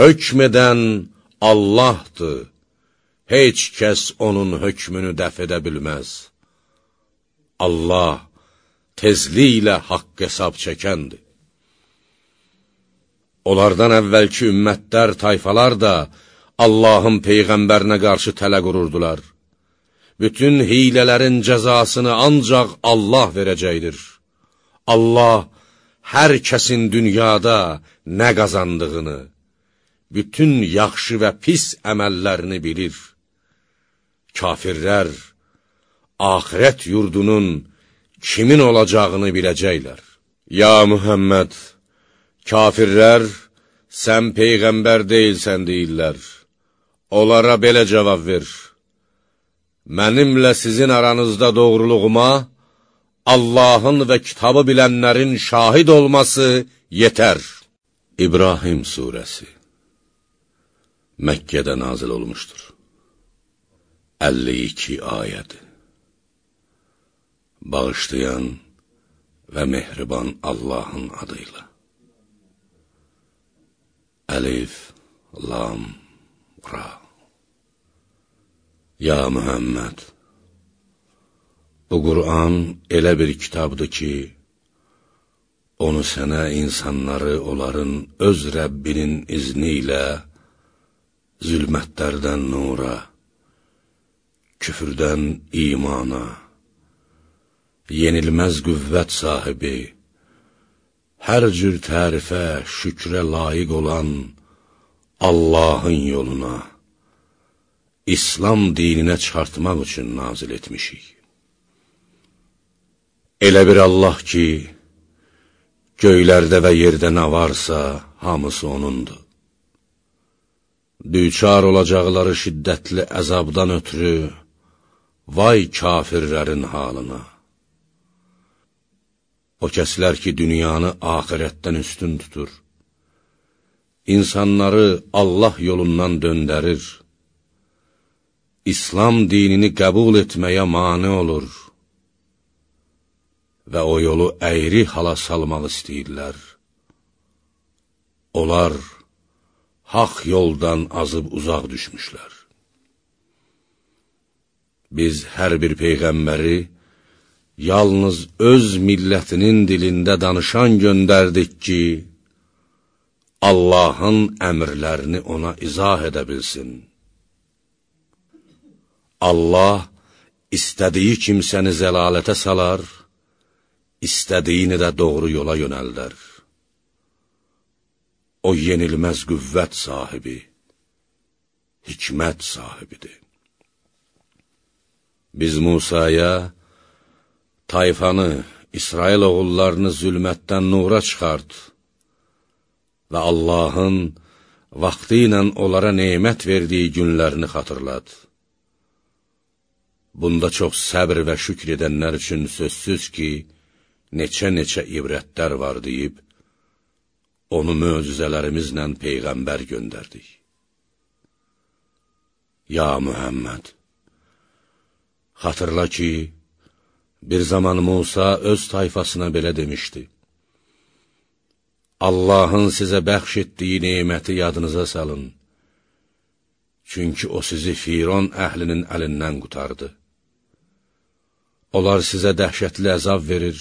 Hökm edən Allahdır, heç kəs onun hökmünü dəf edə bilməz. Allah tezliklə haqq hesab çəkəndir. Onlardan əvvəlki ümmətlər, tayfalar da, Allahın Peyğəmbərinə qarşı tələ qururdular. Bütün hilələrin cəzasını ancaq Allah verəcəkdir. Allah hər kəsin dünyada nə qazandığını, bütün yaxşı və pis əməllərini bilir. Kafirlər axirət yurdunun kimin olacağını biləcəklər. Ya Mühəmməd, kafirlər, sən Peyğəmbər deyilsən deyirlər. Onlara belə cavab ver. Mənimlə sizin aranızda doğruluğuma, Allahın və kitabı bilənlərin şahid olması yetər. İbrahim Suresi Məkkədə nazil olmuşdur. 52 ayəd Bağışlayan və mehriban Allahın adıyla. Əlif, Lam, Ra. Ya Mühəmməd, bu Qur'an elə bir kitabdır ki, onu sənə insanları onların öz Rəbbinin izni ilə zülmətlərdən nura, küfürdən imana, yenilməz qüvvət sahibi, hər cür tərifə, şükrə layiq olan Allahın yoluna, İslam dininə çıxartmaq üçün nazil etmişik. Elə bir Allah ki, göylərdə və yerdə nə varsa, hamısı O'nundur. Düçar olacaqları şiddətli əzabdan ötürü, vay kafirlərin halına. O kəslər ki, dünyanı ahirətdən üstün tutur, insanları Allah yolundan döndərir, İslam dinini qəbul etməyə mane olur və o yolu əyri hala salmaq istəyirlər. Onlar haq yoldan azıb uzaq düşmüşlər. Biz hər bir peyğəmbəri yalnız öz millətinin dilində danışan göndərdik ki, Allahın əmrlərini ona izah edə bilsin. Allah istədiyi kimsəni zəlalətə salar, istədiyini də doğru yola yönəldər. O yenilməz qüvvət sahibi, hikmət sahibidir. Biz Musaya, tayfanı, İsrail oğullarını zülmətdən nura çıxart və Allahın vaxtı ilə onlara neymət verdiyi günlərini xatırlat. Bunda çox səbr və şükr edənlər üçün sözsüz ki, neçə-neçə ibrətlər var deyib, onu möcüzələrimizlə Peyğəmbər göndərdik. Ya Mühəmməd, xatırla ki, bir zaman Musa öz tayfasına belə demişdi, Allahın sizə bəxş etdiyi neyməti yadınıza salın, çünki o sizi Firon əhlinin əlindən qutardı. Onlar sizə dəhşətli əzab verir,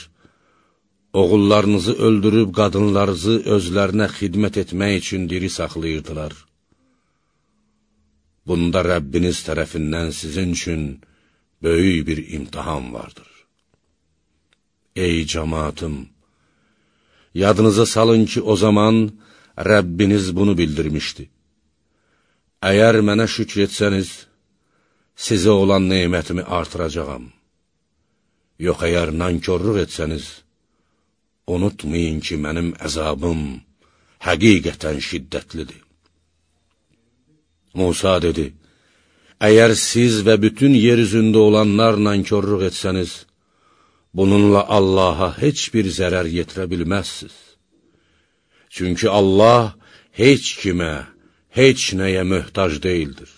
oğullarınızı öldürüb qadınlarınızı özlərinə xidmət etmək üçün diri saxlayırdılar. Bunda Rəbbiniz tərəfindən sizin üçün böyük bir imtihan vardır. Ey cəmatım! Yadınıza salın ki, o zaman Rəbbiniz bunu bildirmişdi. Əgər mənə şükr etsəniz, sizə olan neymətimi artıracağam. Yox, əgər nankörlük etsəniz, unutmayın ki, mənim əzabım həqiqətən şiddətlidir. Musa dedi, əgər siz və bütün yer üzündə olanlar nankörlük etsəniz, bununla Allaha heç bir zərər yetirə bilməzsiz. Çünki Allah heç kimə, heç nəyə möhtac deyildir.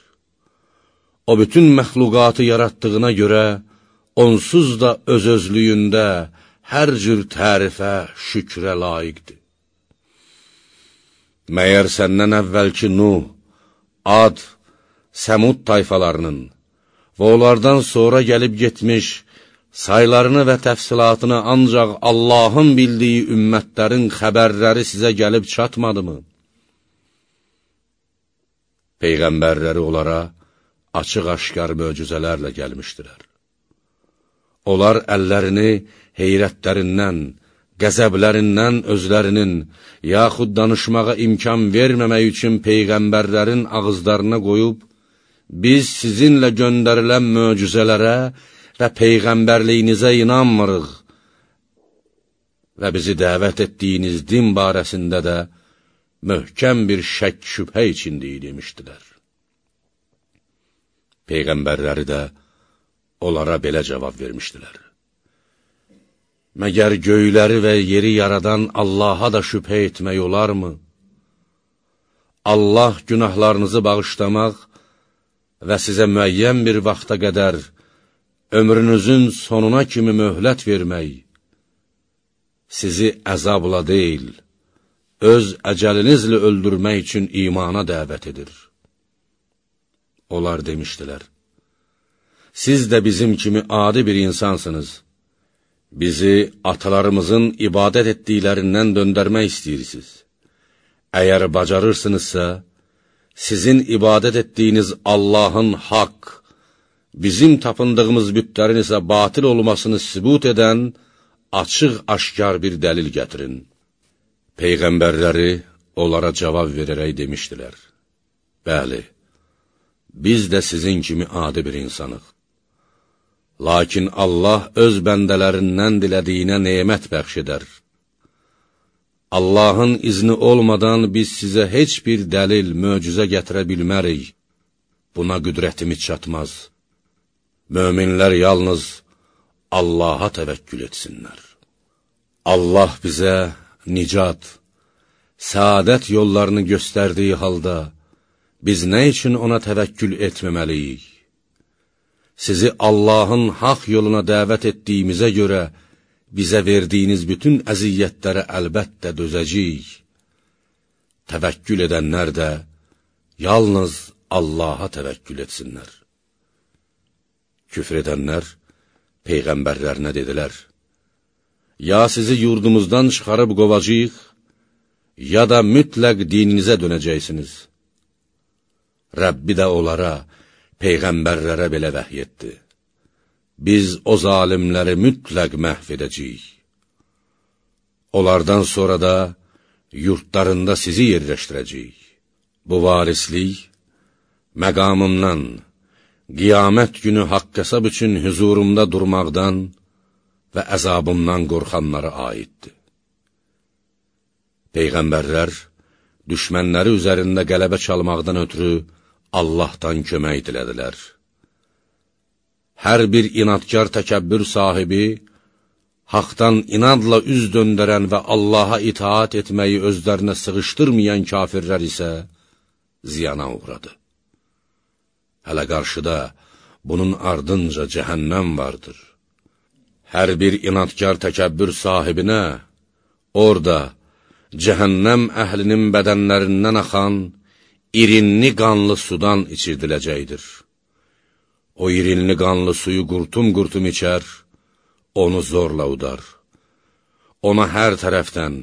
O bütün məxluqatı yaratdığına görə, onsuz da öz-özlüyündə, hər cür tərifə, şükrə layiqdir. Məyər səndən əvvəlki Nuh, Ad, Səmud tayfalarının və onlardan sonra gəlib getmiş, saylarını və təfsilatını ancaq Allahın bildiyi ümmətlərin xəbərləri sizə gəlib çatmadımı? Peyğəmbərləri onlara açıq-aşkar möcüzələrlə gəlmişdilər. Onlar əllərini heyrətlərindən, qəzəblərindən özlərinin, yaxud danışmağa imkan verməmək üçün Peyğəmbərlərin ağızlarına qoyub, biz sizinlə göndərilən möcüzələrə və Peyğəmbərliyinizə inanmırıq və bizi dəvət etdiyiniz din barəsində də möhkəm bir şək şübhə içindeyi demişdilər. Peyğəmbərləri də onlara belə cavab vermişdilər. Məgər göyləri və yeri yaradan Allaha da şübhə etmək olarmı? Allah günahlarınızı bağışlamaq və sizə müəyyən bir vaxta qədər ömrünüzün sonuna kimi möhlət vermək, sizi əzabla deyil, öz əcəlinizlə öldürmək üçün imana dəvət edir. Onlar demişdilər, siz də bizim kimi adi bir insansınız. Bizi atalarımızın ibadət etdiklərindən döndərmək istəyirsiniz. Əgər bacarırsınızsa, sizin ibadət etdiyiniz Allahın haqq, bizim tapındığımız bütlərin isə batil olmasını sübut edən açıq-aşkar bir dəlil gətirin. Peyğəmbərləri onlara cavab verərək demişdilər. Bəli, biz də sizin kimi adi bir insanıq. Lakin Allah öz bəndələrindən dilədiyinə nemət bəxş edər. Allahın izni olmadan biz sizə heç bir dəlil, möcüzə gətirə bilmərik. Buna qüdrətimiz çatmaz. Möminlər yalnız Allaha təvəkkül etsinlər. Allah bizə nicat, səadət yollarını göstərdiyi halda, biz nə üçün ona təvəkkül etməməliyik? Sizi Allahın haq yoluna dəvət etdiyimizə görə, bizə verdiyiniz bütün əziyyətlərə əlbəttə dözəcəyik. Təvəkkül edənlər də yalnız Allaha təvəkkül etsinlər. Küfr edənlər Peyğəmbərlərinə dedilər, Ya sizi yurdumuzdan çıxarıb qovacaq, ya da mütləq dininizə dönəcəksiniz. Rəbbi də onlara, Peyğəmbərlərə belə vəhy etdi biz o zalimləri mütləq məhv edəcəyik. Onlardan sonra da yurtlarında sizi yerləşdirəcəyik. Bu varislik məqamımdan, qiyamət günü haqq hesab üçün hüzurumda durmaqdan və əzabımdan qorxanlara aiddir. Peyğəmbərlər, düşmənləri üzərində qələbə çalmaqdan ötürü Allahdan kömək dilədilər. Hər bir inadkar təkəbbür sahibi, haqdan inadla üz döndərən və Allaha itaat etməyi özlərinə sığışdırmayan kafirlər isə ziyana uğradı. Hələ qarşıda bunun ardınca cəhənnəm vardır. Hər bir inadkar təkəbbür sahibinə orada cəhənnəm əhlinin bədənlərindən axan irinli qanlı sudan içirdiləcəkdir. O irinli qanlı suyu qurtum-qurtum içər, onu zorla udar. Ona hər tərəfdən,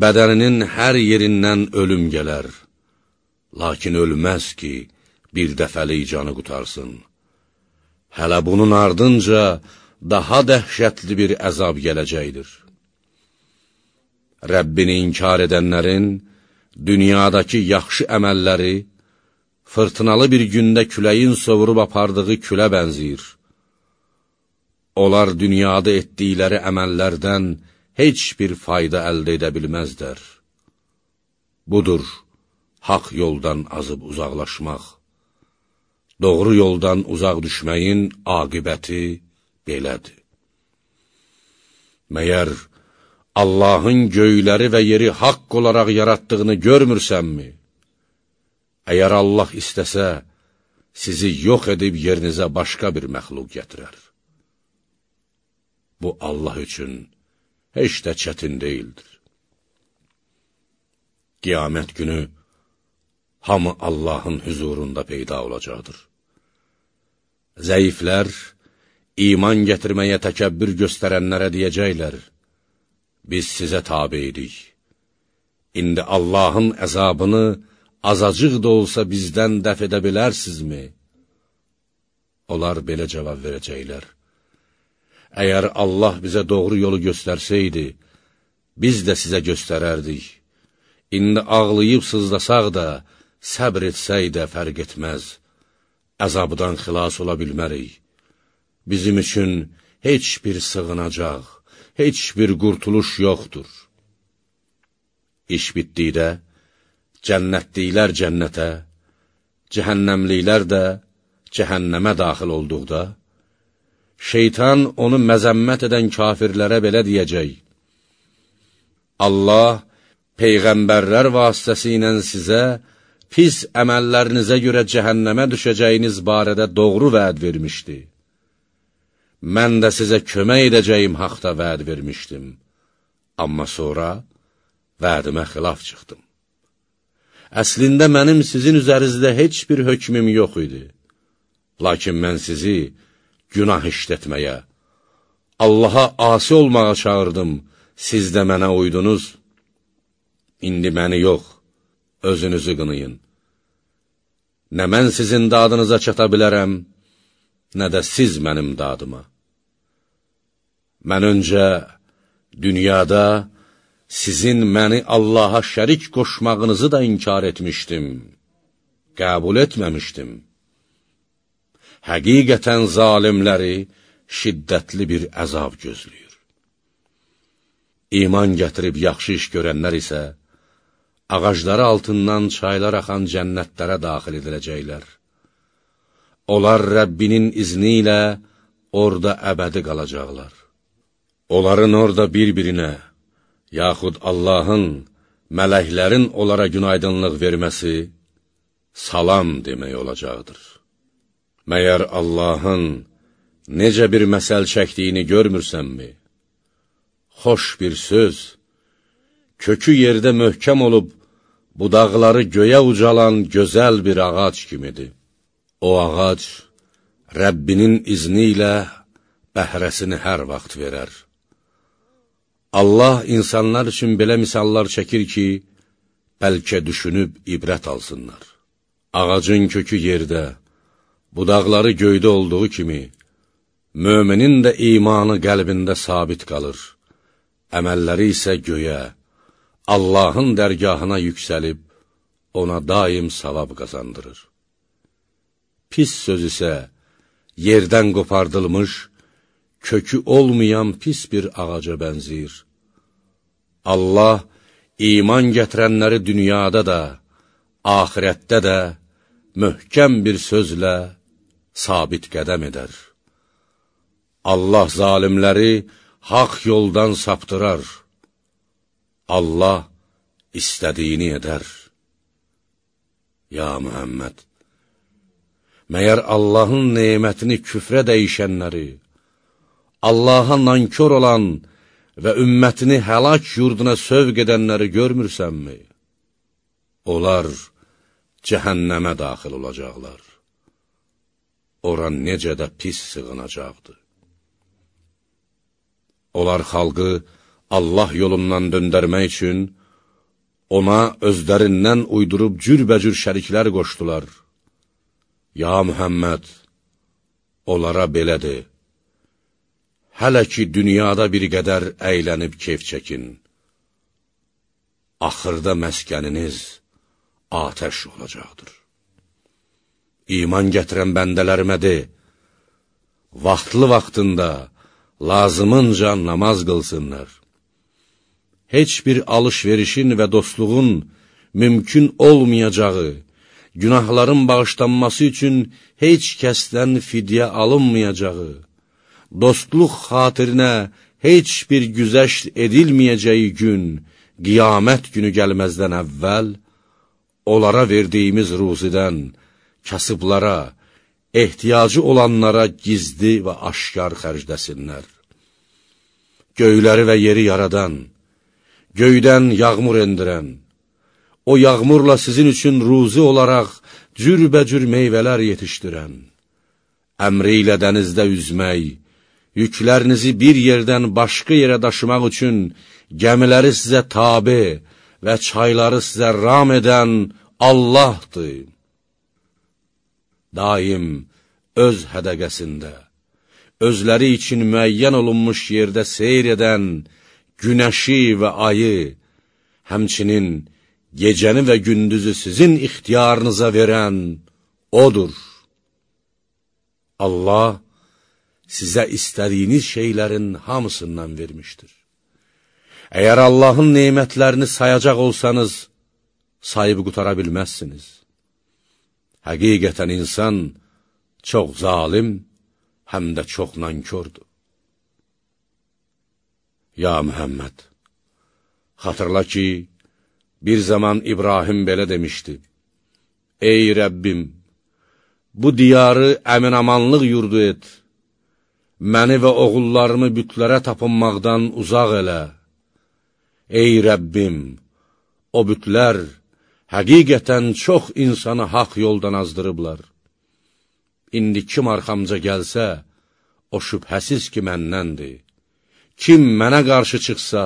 bədəninin hər yerindən ölüm gələr. Lakin ölməz ki, bir dəfəlik canı qutarsın. Hələ bunun ardınca daha dəhşətli bir əzab gələcəkdir. Rəbbini inkar edənlərin dünyadakı yaxşı əməlləri, fırtınalı bir gündə küləyin sovurub apardığı külə bənziyir. Onlar dünyada etdikləri əməllərdən heç bir fayda əldə edə bilməzdər. Budur, haq yoldan azıb uzaqlaşmaq. Doğru yoldan uzaq düşməyin aqibəti belədir. Məyər Allahın göyləri və yeri haqq olaraq yaratdığını görmürsənmi? Əgər Allah istəsə, sizi yox edib yerinizə başqa bir məxluq gətirər. Bu, Allah üçün heç də çətin deyildir. Qiyamət günü hamı Allahın hüzurunda peyda olacaqdır. Zəiflər, iman gətirməyə təkəbbür göstərənlərə deyəcəklər, biz sizə tabi idik. İndi Allahın əzabını, azacıq da olsa bizdən dəf edə bilərsinizmi? Onlar belə cavab verəcəklər. Əgər Allah bizə doğru yolu göstərsəydi, biz də sizə göstərərdik. İndi ağlayıb sızlasaq da, səbr etsək də fərq etməz. Əzabdan xilas ola bilmərik. Bizim üçün heç bir sığınacaq, heç bir qurtuluş yoxdur. İş bitdikdə, cənnətliklər cənnətə, cəhənnəmliklər də cəhənnəmə daxil olduqda, şeytan onu məzəmmət edən kafirlərə belə deyəcək, Allah Peyğəmbərlər vasitəsi ilə sizə pis əməllərinizə görə cəhənnəmə düşəcəyiniz barədə doğru vəd vermişdi. Mən də sizə kömək edəcəyim haqda vəd vermişdim. Amma sonra vədimə xilaf çıxdım. Əslində mənim sizin üzərinizdə heç bir hökmüm yox idi. Lakin mən sizi günah işlətməyə, Allaha asi olmağa çağırdım, siz də mənə uydunuz. İndi məni yox, özünüzü qınayın. Nə mən sizin dadınıza çata bilərəm, nə də siz mənim dadıma. Mən öncə dünyada sizin məni Allaha şərik qoşmağınızı da inkar etmişdim. qəbul etməmişdim. Həqiqətən zalimləri şiddətli bir əzab gözləyir. İman gətirib yaxşı iş görənlər isə, ağacları altından çaylar axan cənnətlərə daxil ediləcəklər. Onlar Rəbbinin izni ilə orada əbədi qalacaqlar. Onların orada bir-birinə, yaxud Allahın, mələklərin onlara günaydınlıq verməsi, salam demək olacaqdır. Məyər Allahın necə bir məsəl çəkdiyini görmürsənmi? Xoş bir söz, kökü yerdə möhkəm olub, budaqları göyə ucalan gözəl bir ağac kimidir. O ağac, Rəbbinin izni ilə bəhrəsini hər vaxt verər. Allah insanlar üçün belə misallar çəkir ki, bəlkə düşünüb ibrət alsınlar. Ağacın kökü yerdə, budaqları göydə olduğu kimi, müminin də imanı qəlbində sabit qalır, əməlləri isə göyə, Allahın dərgahına yüksəlib, ona daim savab qazandırır. Pis söz isə yerdən qopardılmış, kökü olmayan pis bir ağaca bənzir. Allah iman gətirənləri dünyada da, ahirətdə də möhkəm bir sözlə sabit qədəm edər. Allah zalimləri haq yoldan saptırar. Allah istədiyini edər. Ya Mühəmməd, məyər Allahın neymətini küfrə dəyişənləri, Allaha nankör olan və ümmətini həlak yurduna sövq edənləri görmürsənmi? Onlar cəhənnəmə daxil olacaqlar. Ora necə də pis sığınacaqdır. Onlar xalqı Allah yolundan döndərmək üçün ona özlərindən uydurub cürbəcür şəriklər qoşdular. Ya Mühəmməd, onlara belədir hələ ki, dünyada bir qədər əylənib keyf çəkin. Axırda məskəniniz atəş olacaqdır. İman gətirən bəndələrimə de, vaxtlı vaxtında, lazımınca namaz qılsınlar. Heç bir alış-verişin və dostluğun mümkün olmayacağı, günahların bağışlanması üçün heç kəsdən fidyə alınmayacağı, dostluq xatirinə heç bir güzəşt edilməyəcəyi gün, qiyamət günü gəlməzdən əvvəl, onlara verdiyimiz ruzidən, kasıblara, ehtiyacı olanlara gizli və aşkar xərcləsinlər. Göyləri və yeri yaradan, göydən yağmur endirən, o yağmurla sizin üçün ruzi olaraq cürbəcür meyvələr yetişdirən, əmri ilə dənizdə üzmək, yüklərinizi bir yerdən başqa yerə daşımaq üçün gəmiləri sizə tabi və çayları sizə ram edən Allahdır. Daim öz hədəqəsində, özləri üçün müəyyən olunmuş yerdə seyr edən günəşi və ayı, həmçinin gecəni və gündüzü sizin ixtiyarınıza verən Odur. Allah sizə istədiyiniz şeylərin hamısından vermişdir. Əgər Allahın neymətlərini sayacaq olsanız, sayıb qutara bilməzsiniz. Həqiqətən insan çox zalim, həm də çox nankördür. Ya Mühəmməd, xatırla ki, bir zaman İbrahim belə demişdi, Ey Rəbbim, bu diyarı əminamanlıq yurdu et, məni və oğullarımı bütlərə tapınmaqdan uzaq elə. Ey Rəbbim, o bütlər həqiqətən çox insanı haq yoldan azdırıblar. İndi kim arxamca gəlsə, o şübhəsiz ki, məndəndir. Kim mənə qarşı çıxsa,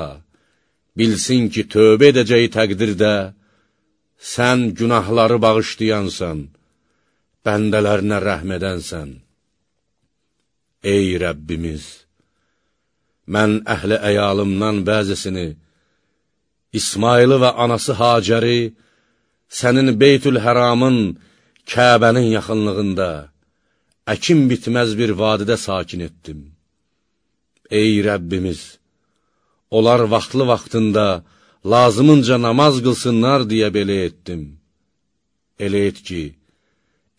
bilsin ki, tövbə edəcəyi təqdirdə, sən günahları bağışlayansan, bəndələrinə rəhm edənsən. Ey Rəbbimiz, mən əhli əyalımdan bəzisini, İsmailı və anası Hacəri, sənin Beytül Həramın Kəbənin yaxınlığında, əkin bitməz bir vadidə sakin etdim. Ey Rəbbimiz, onlar vaxtlı vaxtında lazımınca namaz qılsınlar deyə belə etdim. Elə et ki,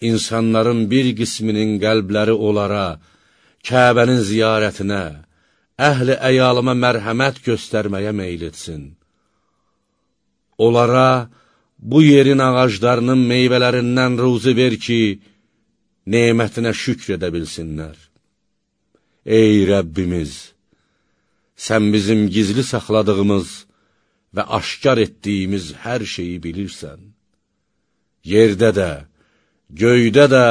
insanların bir qisminin qəlbləri onlara, Kəbənin ziyarətinə, əhli əyalıma mərhəmət göstərməyə meyl etsin. Onlara bu yerin ağaclarının meyvələrindən ruzi ver ki, nemətinə şükr edə bilsinlər. Ey Rəbbimiz, sən bizim gizli saxladığımız və aşkar etdiyimiz hər şeyi bilirsən. Yerdə də, göydə də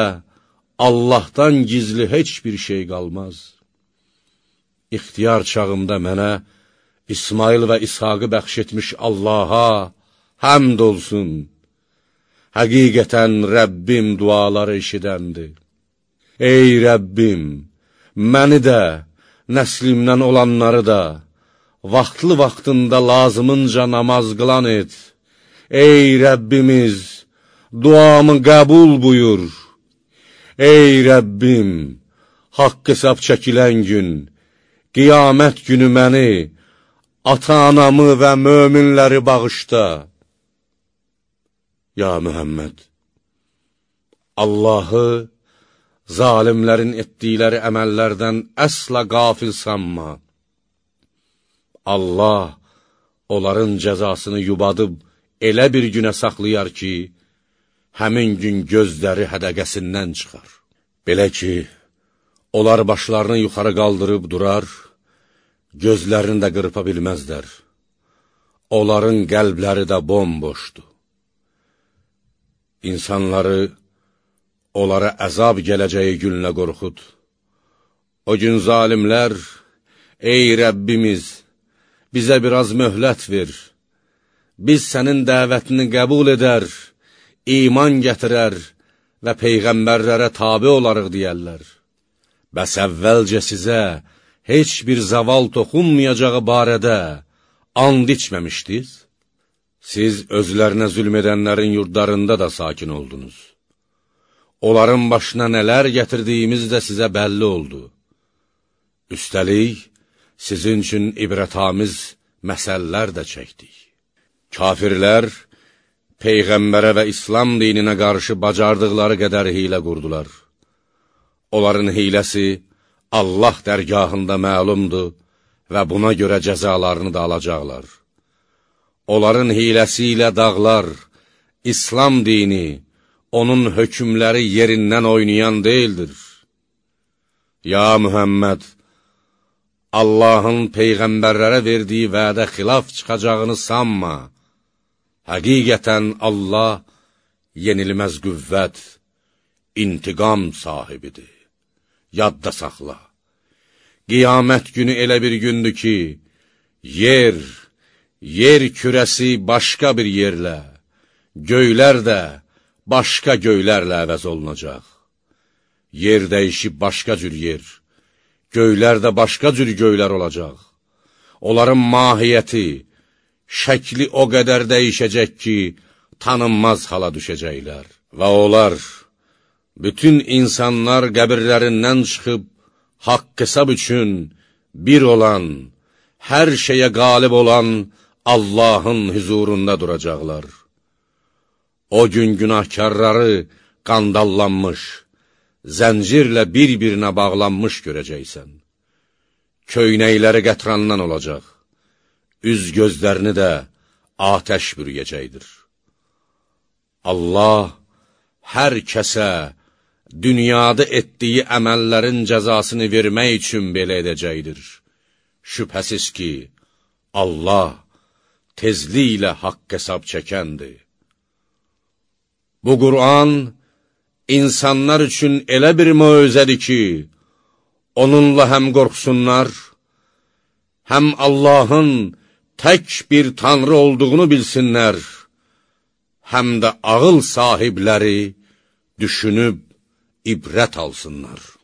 Allahdan gizli heç bir şey qalmaz. İxtiyar çağımda mənə İsmail və İshaqı bəxş etmiş Allaha həmd olsun. Həqiqətən Rəbbim duaları eşidəndir. Ey Rəbbim, məni də, nəslimdən olanları da, vaxtlı vaxtında lazımınca namaz qılan et. Ey Rəbbimiz, duamı qəbul buyur. Ey Rəbbim, haqq hesab çəkilən gün, qiyamət günü məni, ata-anamı və möminləri bağışda. Ya Mühəmməd, Allahı zalimlərin etdikləri əməllərdən əsla qafil sanma. Allah onların cəzasını yubadıb elə bir günə saxlayar ki, həmin gün gözləri hədəqəsindən çıxar. Belə ki, onlar başlarını yuxarı qaldırıb durar, gözlərini də qırpa bilməzlər. Onların qəlbləri də bomboşdur. İnsanları, onlara əzab gələcəyi günlə qorxud. O gün zalimlər, ey Rəbbimiz, bizə biraz möhlət ver. Biz sənin dəvətini qəbul edər, iman gətirər və peyğəmbərlərə tabi olarıq deyərlər. Bəs əvvəlcə sizə heç bir zaval toxunmayacağı barədə and içməmişdiniz? Siz özlərinə zülm edənlərin yurdlarında da sakin oldunuz. Onların başına nələr gətirdiyimiz də sizə bəlli oldu. Üstəlik, sizin üçün ibrətamiz məsəllər də çəkdik. Kafirlər, Peyğəmbərə və İslam dininə qarşı bacardıqları qədər hilə qurdular. Onların hiləsi Allah dərgahında məlumdur və buna görə cəzalarını da alacaqlar. Onların hiləsi ilə dağlar, İslam dini, onun hökmləri yerindən oynayan deyildir. Ya Mühəmməd, Allahın Peyğəmbərlərə verdiyi vədə xilaf çıxacağını sanma. Həqiqətən Allah yenilməz qüvvət, intiqam sahibidir. Yadda saxla. Qiyamət günü elə bir gündür ki, yer, yer kürəsi başqa bir yerlə, göylər də başqa göylərlə əvəz olunacaq. Yer dəyişib başqa cür yer, göylər də başqa cür göylər olacaq. Onların mahiyyəti, şəkli o qədər dəyişəcək ki, tanınmaz hala düşəcəklər. Və onlar, bütün insanlar qəbirlərindən çıxıb, haqq hesab üçün bir olan, hər şeyə qalib olan Allahın hüzurunda duracaqlar. O gün günahkarları qandallanmış, zəncirlə bir-birinə bağlanmış görəcəksən. Köynəkləri qətrandan olacaq üz gözlərini də atəş bürüyəcəkdir. Allah hər kəsə dünyada etdiyi əməllərin cəzasını vermək üçün belə edəcəkdir. Şübhəsiz ki, Allah tezliklə haqq hesab çəkəndir. Bu Qur'an insanlar üçün elə bir möcüzədir ki, onunla həm qorxsunlar, həm Allahın tək bir tanrı olduğunu bilsinlər, həm də ağıl sahibləri düşünüb ibrət alsınlar.